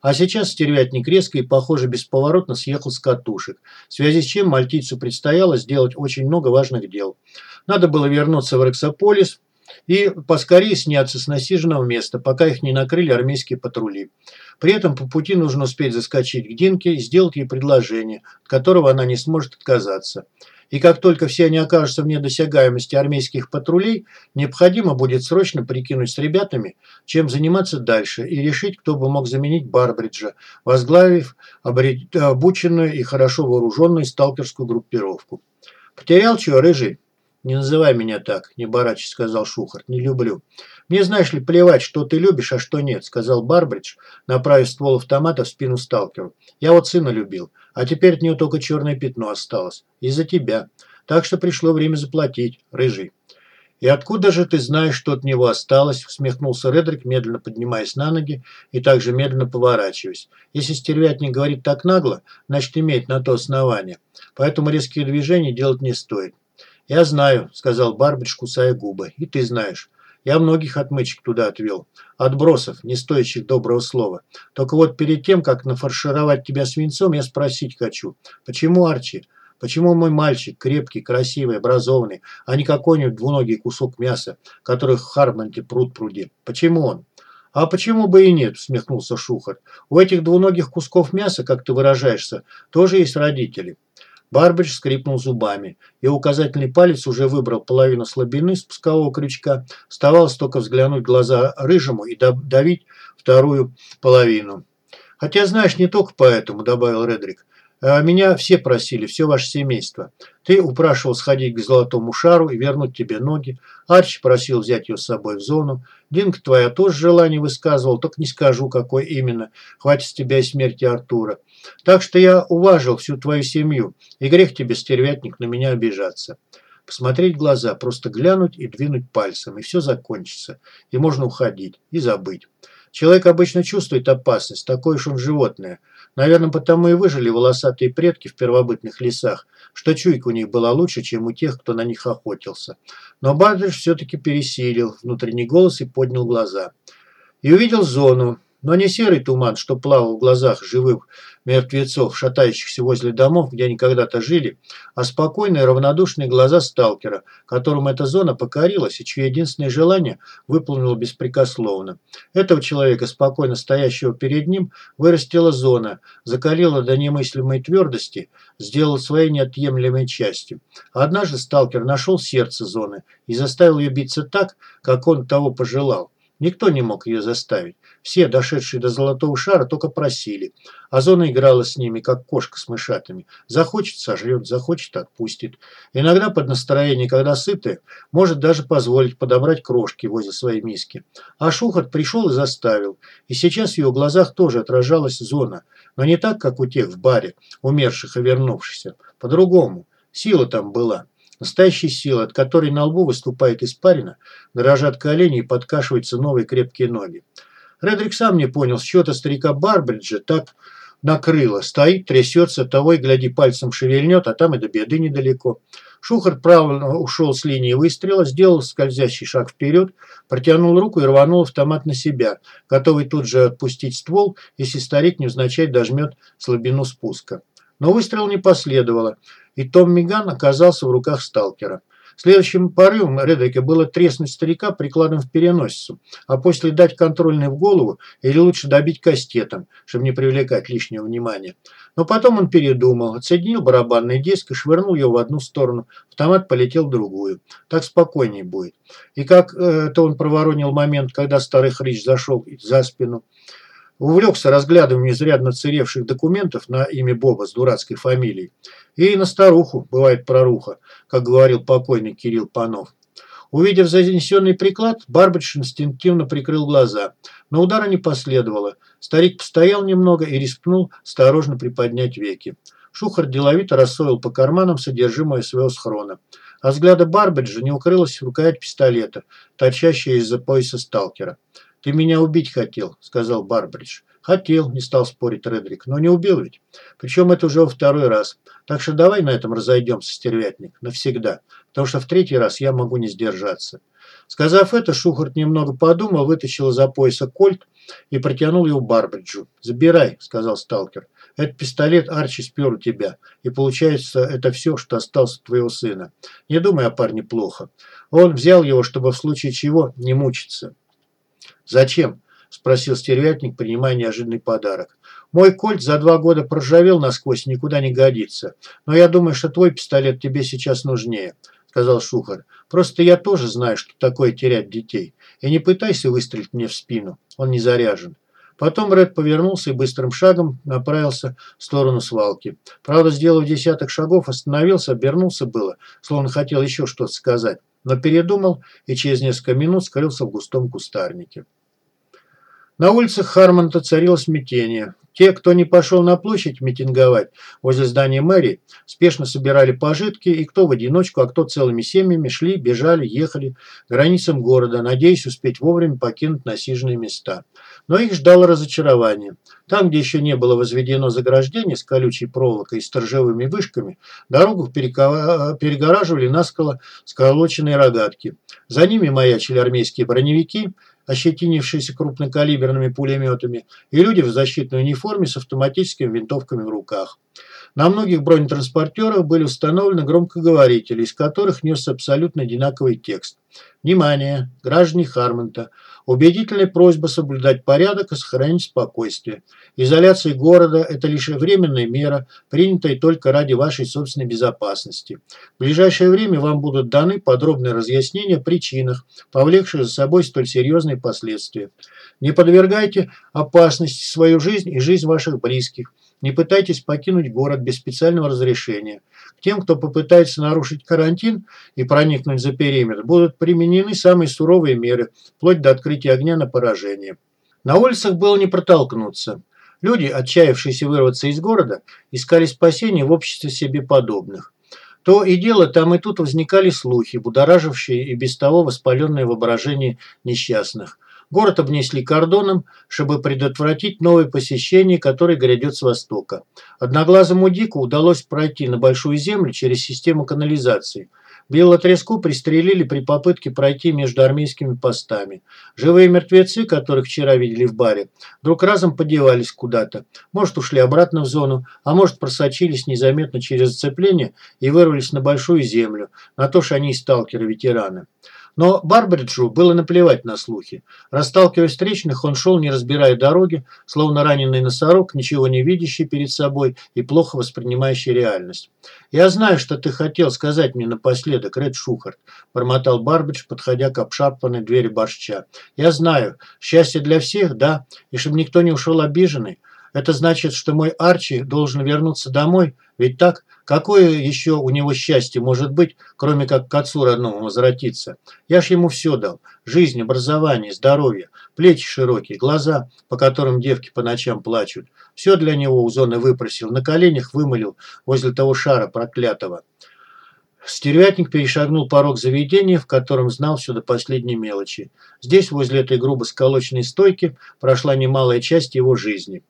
А сейчас стервятник резко и, похоже, бесповоротно съехал с катушек, в связи с чем мальтийцу предстояло сделать очень много важных дел. Надо было вернуться в Рексополис, и поскорее сняться с насиженного места, пока их не накрыли армейские патрули. При этом по пути нужно успеть заскочить к Динке и сделать ей предложение, от которого она не сможет отказаться. И как только все они окажутся вне досягаемости армейских патрулей, необходимо будет срочно прикинуть с ребятами, чем заниматься дальше, и решить, кто бы мог заменить Барбриджа, возглавив обученную и хорошо вооруженную сталкерскую группировку. «Потерял чего, рыжий?» «Не называй меня так, не барачи», – сказал Шухарт. «Не люблю». «Мне, знаешь ли, плевать, что ты любишь, а что нет», – сказал Барбридж, направив ствол автомата в спину сталкеру. «Я вот сына любил, а теперь от него только черное пятно осталось. Из-за тебя. Так что пришло время заплатить, рыжий». «И откуда же ты знаешь, что от него осталось?» – усмехнулся Редрик, медленно поднимаясь на ноги и также медленно поворачиваясь. «Если стервятник говорит так нагло, значит, имеет на то основание. Поэтому резкие движения делать не стоит. «Я знаю», – сказал Барбидж, кусая губы. «И ты знаешь. Я многих отмычек туда отвел. Отбросов, не стоящих доброго слова. Только вот перед тем, как нафаршировать тебя свинцом, я спросить хочу. Почему, Арчи? Почему мой мальчик крепкий, красивый, образованный, а не какой-нибудь двуногий кусок мяса, который в Хармонте пруд пруди? Почему он? «А почему бы и нет?» – усмехнулся Шухарь. «У этих двуногих кусков мяса, как ты выражаешься, тоже есть родители. Барбидж скрипнул зубами. и указательный палец уже выбрал половину слабины спускового крючка. Оставалось только взглянуть в глаза рыжему и давить вторую половину. «Хотя, знаешь, не только поэтому», – добавил Редрик. А меня все просили, все ваше семейство. Ты упрашивал сходить к золотому шару и вернуть тебе ноги. Арчи просил взять ее с собой в зону. Динка твоя тоже желание высказывал, только не скажу, какой именно. Хватит с тебя и смерти Артура. Так что я уважил всю твою семью, и грех тебе, стервятник, на меня обижаться. Посмотреть глаза, просто глянуть и двинуть пальцем, и все закончится. И можно уходить, и забыть. Человек обычно чувствует опасность, такое уж он животное – Наверное, потому и выжили волосатые предки в первобытных лесах, что чуйка у них была лучше, чем у тех, кто на них охотился. Но Бардридж все-таки пересилил внутренний голос и поднял глаза. И увидел зону, но не серый туман, что плавал в глазах живых мертвецов, шатающихся возле домов, где они когда-то жили, а спокойные равнодушные глаза сталкера, которым эта зона покорилась и чье единственное желание выполнило беспрекословно. Этого человека, спокойно стоящего перед ним, вырастила зона, закалила до немыслимой твердости, сделала своей неотъемлемой частью. однажды сталкер нашел сердце зоны и заставил ее биться так, как он того пожелал. Никто не мог ее заставить. Все, дошедшие до золотого шара, только просили. А зона играла с ними, как кошка с мышатами. Захочет – сожрет, захочет – отпустит. Иногда под настроение, когда сытая, может даже позволить подобрать крошки возле своей миски. А Шухарт пришел и заставил. И сейчас в его глазах тоже отражалась зона. Но не так, как у тех в баре, умерших и вернувшихся. По-другому. Сила там была. Настоящая сила, от которой на лбу выступает испарина, дрожат колени и подкашиваются новые крепкие ноги. Редрик сам не понял, с чего-то старика Барбриджа так накрыло. Стоит, трясется, того и гляди пальцем шевельнет, а там и до беды недалеко. Шухарт правильно ушел с линии выстрела, сделал скользящий шаг вперед, протянул руку и рванул автомат на себя, готовый тут же отпустить ствол, если старик невзначай дожмет слабину спуска. Но выстрел не последовало и Том Миган оказался в руках сталкера. Следующим порывом Редрика было треснуть старика прикладом в переносицу, а после дать контрольный в голову или лучше добить кастетом, чтобы не привлекать лишнего внимания. Но потом он передумал, отсоединил барабанный диск и швырнул его в одну сторону. Автомат полетел в другую. Так спокойнее будет. И как э, он проворонил момент, когда старый хрич зашел за спину – Увлекся разглядыванием изрядно царевших документов на имя Боба с дурацкой фамилией. И на старуху, бывает проруха, как говорил покойный Кирилл Панов. Увидев занесенный приклад, Барбач инстинктивно прикрыл глаза. Но удара не последовало. Старик постоял немного и рискнул осторожно приподнять веки. Шухар деловито рассоил по карманам содержимое своего схрона. А взгляда Барбаджа не укрылась рукоять пистолета, торчащая из-за пояса сталкера. «Ты меня убить хотел», – сказал Барбридж. «Хотел», – не стал спорить Редрик, – «но не убил ведь. Причем это уже во второй раз. Так что давай на этом разойдемся, стервятник, навсегда, потому что в третий раз я могу не сдержаться». Сказав это, Шухарт немного подумал, вытащил из-за пояса кольт и протянул его Барбриджу. «Забирай», – сказал сталкер. «Этот пистолет Арчи спер у тебя, и получается, это все, что осталось от твоего сына. Не думай о парне плохо. Он взял его, чтобы в случае чего не мучиться». «Зачем?» – спросил стервятник, принимая неожиданный подарок. «Мой кольт за два года проржавел насквозь, никуда не годится. Но я думаю, что твой пистолет тебе сейчас нужнее», – сказал Шухар. «Просто я тоже знаю, что такое терять детей. И не пытайся выстрелить мне в спину, он не заряжен». Потом Ред повернулся и быстрым шагом направился в сторону свалки. Правда, сделав десяток шагов, остановился, обернулся было, словно хотел еще что-то сказать, но передумал и через несколько минут скрылся в густом кустарнике. На улицах Хармонта царило смятение. Те, кто не пошел на площадь митинговать возле здания мэрии, спешно собирали пожитки, и кто в одиночку, а кто целыми семьями шли, бежали, ехали к границам города, надеясь успеть вовремя покинуть насиженные места. Но их ждало разочарование. Там, где еще не было возведено заграждение с колючей проволокой и сторожевыми вышками, дорогу перегораживали наскоро сколоченные рогатки. За ними маячили армейские броневики – ощетинившиеся крупнокалиберными пулеметами, и люди в защитной униформе с автоматическими винтовками в руках. На многих бронетранспортерах были установлены громкоговорители, из которых нес абсолютно одинаковый текст. Внимание, граждане Хармонта! Убедительная просьба соблюдать порядок и сохранить спокойствие. Изоляция города – это лишь временная мера, принятая только ради вашей собственной безопасности. В ближайшее время вам будут даны подробные разъяснения о причинах, повлекших за собой столь серьезные последствия. Не подвергайте опасности свою жизнь и жизнь ваших близких. Не пытайтесь покинуть город без специального разрешения. К тем, кто попытается нарушить карантин и проникнуть за периметр, будут применены самые суровые меры, вплоть до открытия огня на поражение. На улицах было не протолкнуться. Люди, отчаявшиеся вырваться из города, искали спасения в обществе себе подобных. То и дело, там и тут возникали слухи, будоражившие и без того воспаленное воображение несчастных. Город обнесли кордоном, чтобы предотвратить новое посещение, которое грядет с востока. Одноглазому Дику удалось пройти на Большую Землю через систему канализации. Белотреску пристрелили при попытке пройти между армейскими постами. Живые мертвецы, которых вчера видели в баре, вдруг разом подевались куда-то. Может, ушли обратно в зону, а может, просочились незаметно через зацепление и вырвались на Большую Землю. На то, что они и сталкеры-ветераны. Но Барбриджу было наплевать на слухи. Расталкивая встречных, он шел, не разбирая дороги, словно раненый носорог, ничего не видящий перед собой и плохо воспринимающий реальность. «Я знаю, что ты хотел сказать мне напоследок, Ред Шухарт», – бормотал Барбридж, подходя к обшарпанной двери борща. «Я знаю. Счастье для всех, да? И чтобы никто не ушел обиженный. Это значит, что мой Арчи должен вернуться домой, ведь так? Какое еще у него счастье может быть, кроме как к отцу родному возвратиться? Я ж ему все дал. Жизнь, образование, здоровье, плечи широкие, глаза, по которым девки по ночам плачут. Все для него у зоны выпросил, на коленях вымолил возле того шара проклятого. Стервятник перешагнул порог заведения, в котором знал все до последней мелочи. Здесь, возле этой грубо сколоченной стойки, прошла немалая часть его жизни.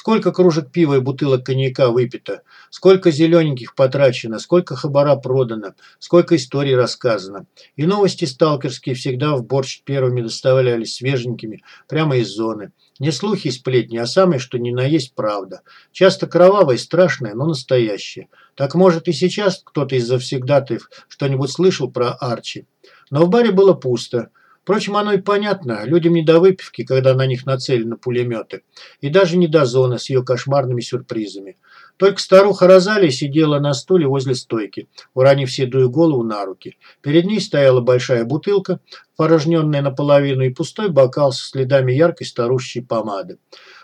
Сколько кружек пива и бутылок коньяка выпито, сколько зелененьких потрачено, сколько хабара продано, сколько историй рассказано. И новости сталкерские всегда в борщ первыми доставлялись свеженькими, прямо из зоны. Не слухи и сплетни, а самое, что ни на есть правда. Часто кровавая и страшная, но настоящая. Так может и сейчас кто-то из завсегдатаев что-нибудь слышал про Арчи. Но в баре было пусто. Впрочем, оно и понятно. Людям не до выпивки, когда на них нацелены пулеметы. И даже не до зоны с ее кошмарными сюрпризами. Только старуха Розалия сидела на стуле возле стойки, уронив седую голову на руки. Перед ней стояла большая бутылка, порожненная наполовину, и пустой бокал со следами яркой старущей помады.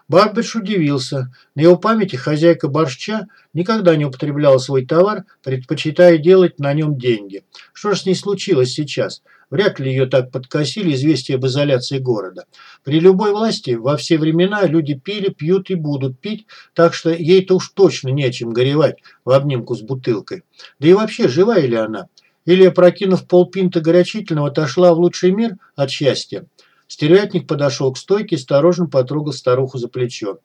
Барбидж удивился. На его памяти хозяйка борща никогда не употребляла свой товар, предпочитая делать на нем деньги. Что же с ней случилось сейчас? Вряд ли ее так подкосили известия об изоляции города. При любой власти во все времена люди пили, пьют и будут пить, так что ей-то уж точно не о чем горевать в обнимку с бутылкой. Да и вообще, живая ли она? Или, прокинув полпинта горячительного, отошла в лучший мир от счастья? Стервятник подошел к стойке и осторожно потрогал старуху за плечо.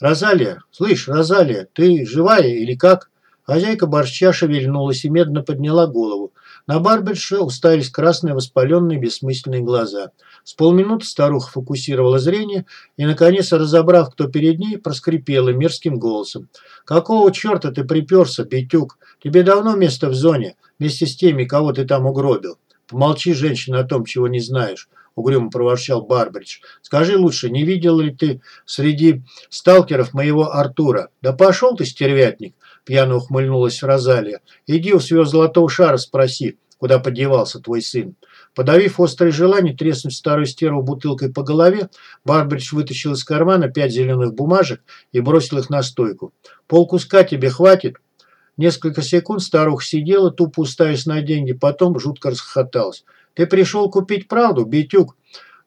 «Розалия, слышь, Розалия, ты живая или как?» Хозяйка борща шевельнулась и медленно подняла голову. На Барберше уставились красные воспаленные бессмысленные глаза. С полминуты старуха фокусировала зрение и, наконец, разобрав, кто перед ней, проскрипела мерзким голосом. «Какого черта ты приперся, Петюк? Тебе давно место в зоне, вместе с теми, кого ты там угробил. Помолчи, женщина, о том, чего не знаешь угрюмо проворчал Барбридж. «Скажи лучше, не видел ли ты среди сталкеров моего Артура? Да пошел ты, стервятник!» Пьяно ухмыльнулась Розалия. «Иди у своего золотого шара спроси, куда подевался твой сын». Подавив острое желание треснуть старую стерву бутылкой по голове, Барбридж вытащил из кармана пять зеленых бумажек и бросил их на стойку. «Полкуска тебе хватит?» Несколько секунд старуха сидела, тупо уставясь на деньги, потом жутко расхохоталась. «Ты пришел купить правду, Битюк?»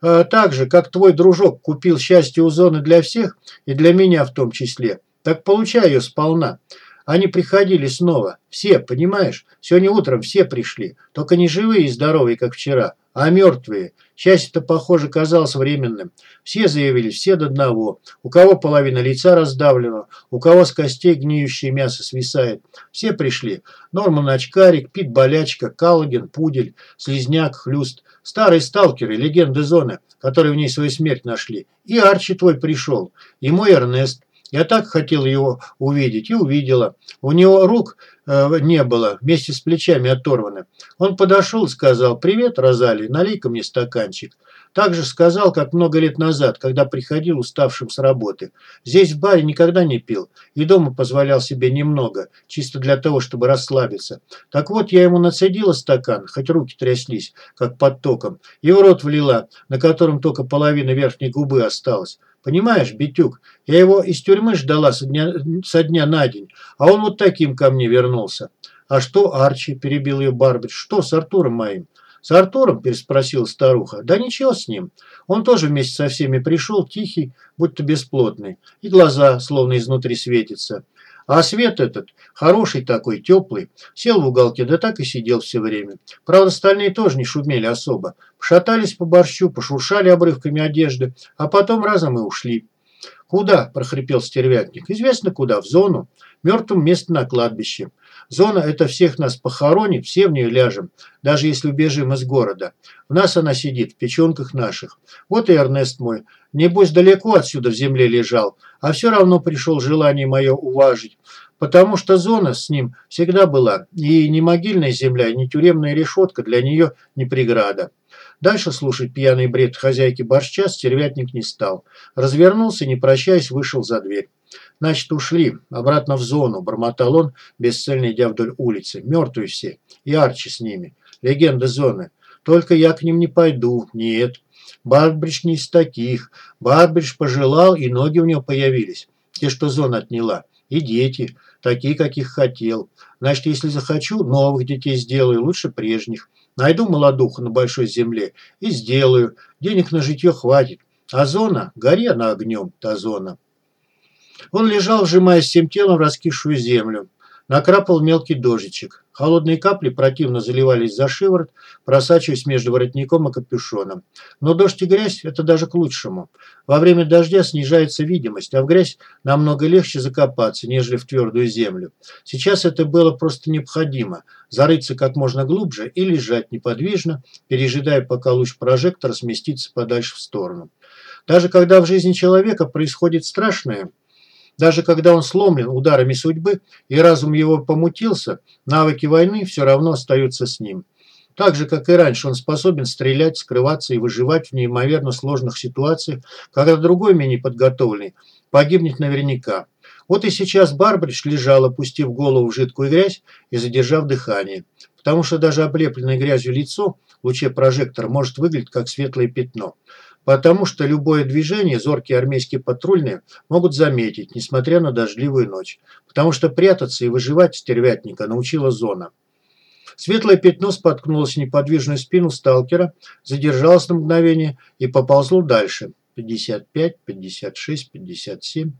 «А так же, как твой дружок купил счастье у зоны для всех и для меня в том числе. Так получай ее сполна. Они приходили снова. Все, понимаешь? Сегодня утром все пришли. Только не живые и здоровые, как вчера, а мертвые. Счастье-то, похоже, казалось временным. Все заявились, все до одного. У кого половина лица раздавлена, у кого с костей гниющее мясо свисает. Все пришли. Норман Очкарик, Пит Болячка, Каллоген, Пудель, Слизняк, Хлюст. Старые сталкеры, легенды зоны, которые в ней свою смерть нашли. И Арчи твой пришел. И мой Эрнест Я так хотел его увидеть и увидела. У него рук э, не было, вместе с плечами оторваны. Он подошел сказал «Привет, Розали, налей-ка мне стаканчик». Так же сказал, как много лет назад, когда приходил уставшим с работы. Здесь в баре никогда не пил и дома позволял себе немного, чисто для того, чтобы расслабиться. Так вот, я ему нацедила стакан, хоть руки тряслись, как под током, и в рот влила, на котором только половина верхней губы осталась. Понимаешь, Битюк, я его из тюрьмы ждала со дня, со дня на день, а он вот таким ко мне вернулся. «А что Арчи?» – перебил ее Барбич. «Что с Артуром моим?» «С Артуром?» – переспросила старуха. «Да ничего с ним. Он тоже вместе со всеми пришел, тихий, будто бесплотный. И глаза словно изнутри светятся. А свет этот, хороший такой, теплый, сел в уголке, да так и сидел все время. Правда, остальные тоже не шумели особо. Пошатались по борщу, пошуршали обрывками одежды, а потом разом и ушли. «Куда?» – прохрипел стервятник. «Известно куда, в зону. Мертвым место на кладбище. Зона – это всех нас похоронит, все в нее ляжем, даже если убежим из города. В нас она сидит, в печенках наших. Вот и Эрнест мой. Небось, далеко отсюда в земле лежал, а все равно пришел желание мое уважить. Потому что зона с ним всегда была, и ни могильная земля, ни тюремная решетка для нее не преграда. Дальше слушать пьяный бред хозяйки борща стервятник не стал. Развернулся, не прощаясь, вышел за дверь. Значит, ушли. Обратно в зону. Бормотал он, бесцельно идя вдоль улицы. Мертвые все. И Арчи с ними. Легенда зоны. Только я к ним не пойду. Нет. Барбридж не из таких. Барбридж пожелал, и ноги у него появились. Те, что зона отняла. И дети. Такие, каких хотел. Значит, если захочу, новых детей сделаю. Лучше прежних. Найду молодуху на большой земле и сделаю. Денег на житье хватит. А зона? Гори она огнем, та зона. Он лежал, сжимаясь всем телом в раскисшую землю. Накрапал мелкий дождичек. Холодные капли противно заливались за шиворот, просачиваясь между воротником и капюшоном. Но дождь и грязь – это даже к лучшему. Во время дождя снижается видимость, а в грязь намного легче закопаться, нежели в твердую землю. Сейчас это было просто необходимо – зарыться как можно глубже и лежать неподвижно, пережидая, пока луч прожектора сместится подальше в сторону. Даже когда в жизни человека происходит страшное – даже когда он сломлен ударами судьбы и разум его помутился, навыки войны все равно остаются с ним. Так же, как и раньше, он способен стрелять, скрываться и выживать в неимоверно сложных ситуациях, когда другой менее подготовленный погибнет наверняка. Вот и сейчас Барбридж лежал, опустив голову в жидкую грязь и задержав дыхание, потому что даже облепленное грязью лицо в луче прожектора может выглядеть как светлое пятно потому что любое движение зоркие армейские патрульные могут заметить, несмотря на дождливую ночь, потому что прятаться и выживать стервятника научила зона. Светлое пятно споткнулось в неподвижную спину сталкера, задержалось на мгновение и поползло дальше. 55, 56, 57.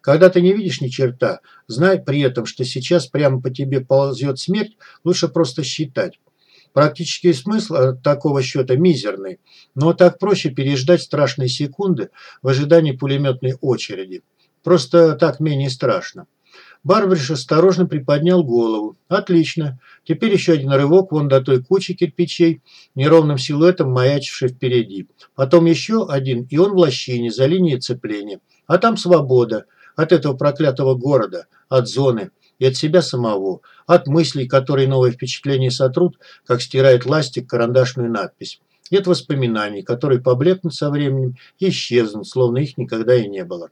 Когда ты не видишь ни черта, знай при этом, что сейчас прямо по тебе ползет смерть, лучше просто считать. Практический смысл такого счета мизерный, но так проще переждать страшные секунды в ожидании пулеметной очереди. Просто так менее страшно. Барбриш осторожно приподнял голову. Отлично. Теперь еще один рывок вон до той кучи кирпичей, неровным силуэтом маячившей впереди. Потом еще один, и он в лощине, за линией цепления. А там свобода. От этого проклятого города, от зоны и от себя самого, от мыслей, которые новые впечатления сотрут, как стирает ластик карандашную надпись, и от воспоминаний, которые поблекнут со временем и исчезнут, словно их никогда и не было.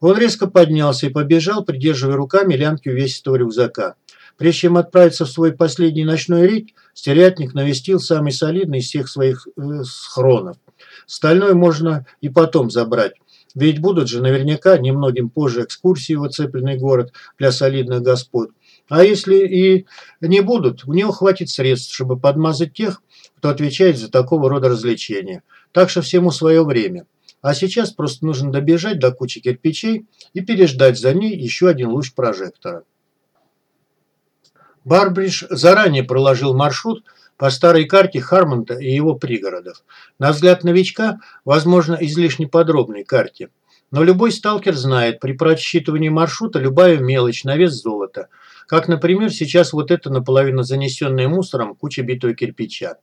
Он резко поднялся и побежал, придерживая руками лямки увесистого рюкзака. Прежде чем отправиться в свой последний ночной рейд, стерятник навестил самый солидный из всех своих э, схронов. Стальной можно и потом забрать. Ведь будут же наверняка немногим позже экскурсии в оцепленный город для солидных господ. А если и не будут, у него хватит средств, чтобы подмазать тех, кто отвечает за такого рода развлечения. Так что всему свое время. А сейчас просто нужно добежать до кучи кирпичей и переждать за ней еще один луч прожектора. Барбридж заранее проложил маршрут по старой карте Хармонта и его пригородов. На взгляд новичка, возможно, излишне подробной карте. Но любой сталкер знает, при просчитывании маршрута любая мелочь на вес золота. Как, например, сейчас вот это наполовину занесенная мусором куча битого кирпича.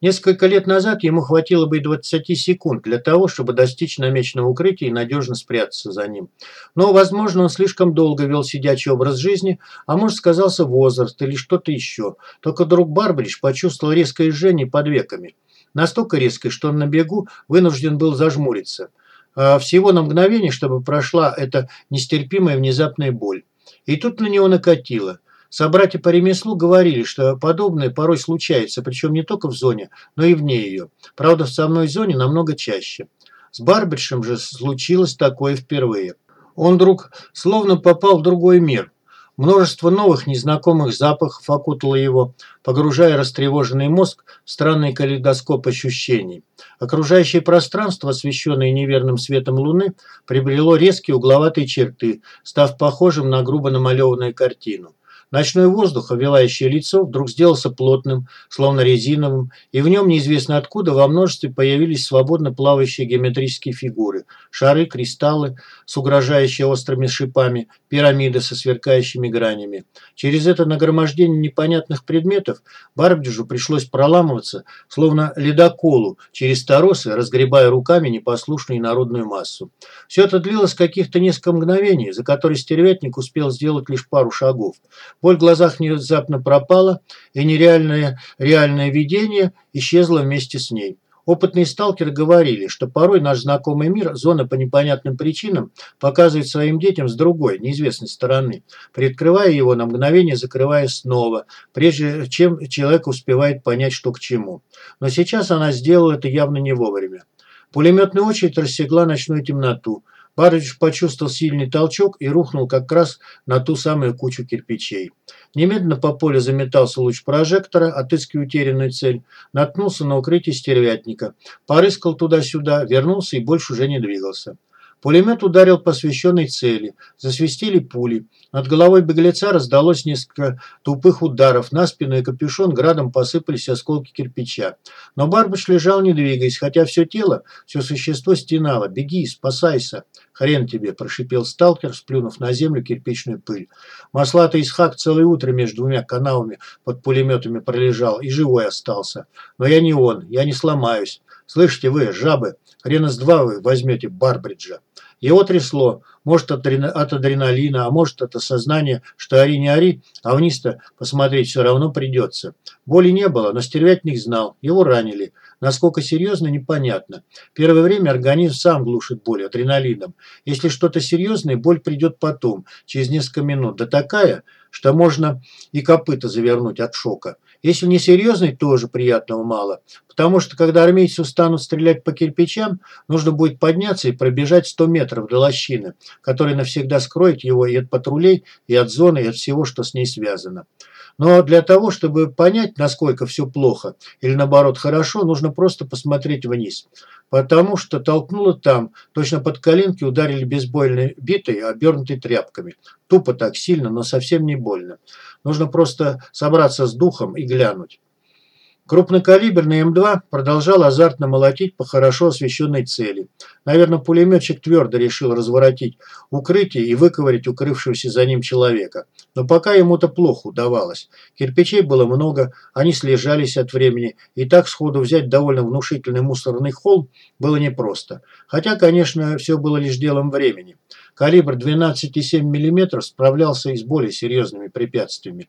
Несколько лет назад ему хватило бы и 20 секунд для того, чтобы достичь намеченного укрытия и надежно спрятаться за ним. Но, возможно, он слишком долго вел сидячий образ жизни, а может, сказался возраст или что-то еще. Только друг Барбридж почувствовал резкое жжение под веками. Настолько резкое, что он на бегу вынужден был зажмуриться. А всего на мгновение, чтобы прошла эта нестерпимая внезапная боль. И тут на него накатило. Собратья по ремеслу говорили, что подобное порой случается, причем не только в зоне, но и вне ее. Правда, в самой зоне намного чаще. С Барбетшем же случилось такое впервые. Он вдруг словно попал в другой мир. Множество новых незнакомых запахов окутало его, погружая растревоженный мозг в странный калейдоскоп ощущений. Окружающее пространство, освещенное неверным светом луны, приобрело резкие угловатые черты, став похожим на грубо намалеванную картину. Ночной воздух, овивающий лицо, вдруг сделался плотным, словно резиновым, и в нем неизвестно откуда во множестве появились свободно плавающие геометрические фигуры. Шары, кристаллы с угрожающими острыми шипами, пирамиды со сверкающими гранями. Через это нагромождение непонятных предметов Барбиджу пришлось проламываться, словно ледоколу, через торосы, разгребая руками непослушную народную массу. Все это длилось каких-то несколько мгновений, за которые стервятник успел сделать лишь пару шагов. Боль в глазах внезапно пропала, и нереальное реальное видение исчезло вместе с ней. Опытные сталкеры говорили, что порой наш знакомый мир, зона по непонятным причинам, показывает своим детям с другой, неизвестной стороны, приоткрывая его на мгновение, закрывая снова, прежде чем человек успевает понять, что к чему. Но сейчас она сделала это явно не вовремя. Пулеметная очередь рассекла ночную темноту. Барыч почувствовал сильный толчок и рухнул как раз на ту самую кучу кирпичей. Немедленно по полю заметался луч прожектора, отыскивая утерянную цель, наткнулся на укрытие стервятника, порыскал туда-сюда, вернулся и больше уже не двигался. Пулемет ударил по освещенной цели. Засвистели пули. Над головой беглеца раздалось несколько тупых ударов. На спину и капюшон градом посыпались осколки кирпича. Но Барбач лежал не двигаясь, хотя все тело, все существо стенало. «Беги, спасайся!» «Хрен тебе!» – прошипел сталкер, сплюнув на землю кирпичную пыль. Маслатый Исхак целое утро между двумя канавами под пулеметами пролежал и живой остался. Но я не он, я не сломаюсь. Слышите вы, жабы, хрена с два вы возьмете Барбриджа. Его трясло, может от, адреналина, а может от осознания, что ори не ори, а вниз-то посмотреть все равно придется. Боли не было, но стервятник знал, его ранили. Насколько серьезно, непонятно. Первое время организм сам глушит боль адреналином. Если что-то серьезное, боль придет потом, через несколько минут. Да такая, что можно и копыта завернуть от шока. Если не серьезный, тоже приятного мало. Потому что, когда армейцы устанут стрелять по кирпичам, нужно будет подняться и пробежать 100 метров до лощины, которая навсегда скроет его и от патрулей, и от зоны, и от всего, что с ней связано. Но для того, чтобы понять, насколько все плохо или наоборот хорошо, нужно просто посмотреть вниз. Потому что толкнуло там, точно под коленки ударили бейсбольной битой, обернутой тряпками. Тупо так сильно, но совсем не больно. Нужно просто собраться с духом и глянуть. Крупнокалиберный М2 продолжал азартно молотить по хорошо освещенной цели. Наверное, пулеметчик твердо решил разворотить укрытие и выковырять укрывшегося за ним человека. Но пока ему-то плохо удавалось. Кирпичей было много, они слежались от времени, и так сходу взять довольно внушительный мусорный холм было непросто. Хотя, конечно, все было лишь делом времени. Калибр 12,7 мм справлялся и с более серьезными препятствиями.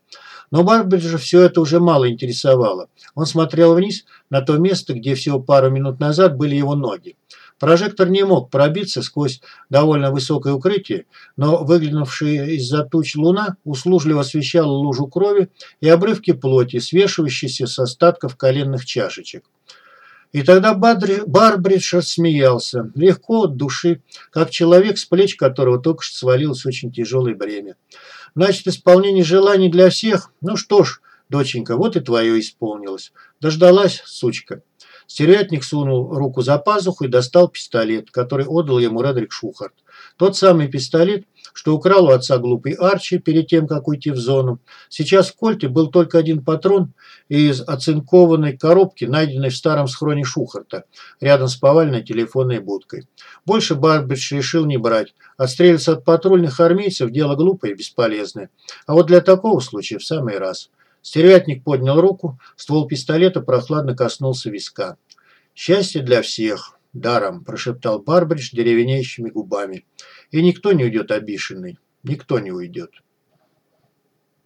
Но Барбриджа все это уже мало интересовало. Он смотрел вниз на то место, где всего пару минут назад были его ноги. Прожектор не мог пробиться сквозь довольно высокое укрытие, но выглянувшая из-за туч луна услужливо освещала лужу крови и обрывки плоти, свешивающиеся с остатков коленных чашечек. И тогда Барбридж рассмеялся, легко от души, как человек, с плеч которого только что свалилось очень тяжелое бремя. Значит, исполнение желаний для всех? Ну что ж, доченька, вот и твое исполнилось. Дождалась, сучка. Стервятник сунул руку за пазуху и достал пистолет, который отдал ему Редрик Шухарт. Тот самый пистолет, что украл у отца глупый Арчи перед тем, как уйти в зону. Сейчас в кольте был только один патрон из оцинкованной коробки, найденной в старом схроне Шухарта, рядом с повальной телефонной будкой. Больше Барбидж решил не брать. Отстреливаться от патрульных армейцев – дело глупое и бесполезное. А вот для такого случая в самый раз – Стервятник поднял руку, ствол пистолета прохладно коснулся виска. «Счастье для всех, даром», – прошептал Барбридж деревенеющими губами. «И никто не уйдет обиженный, никто не уйдет».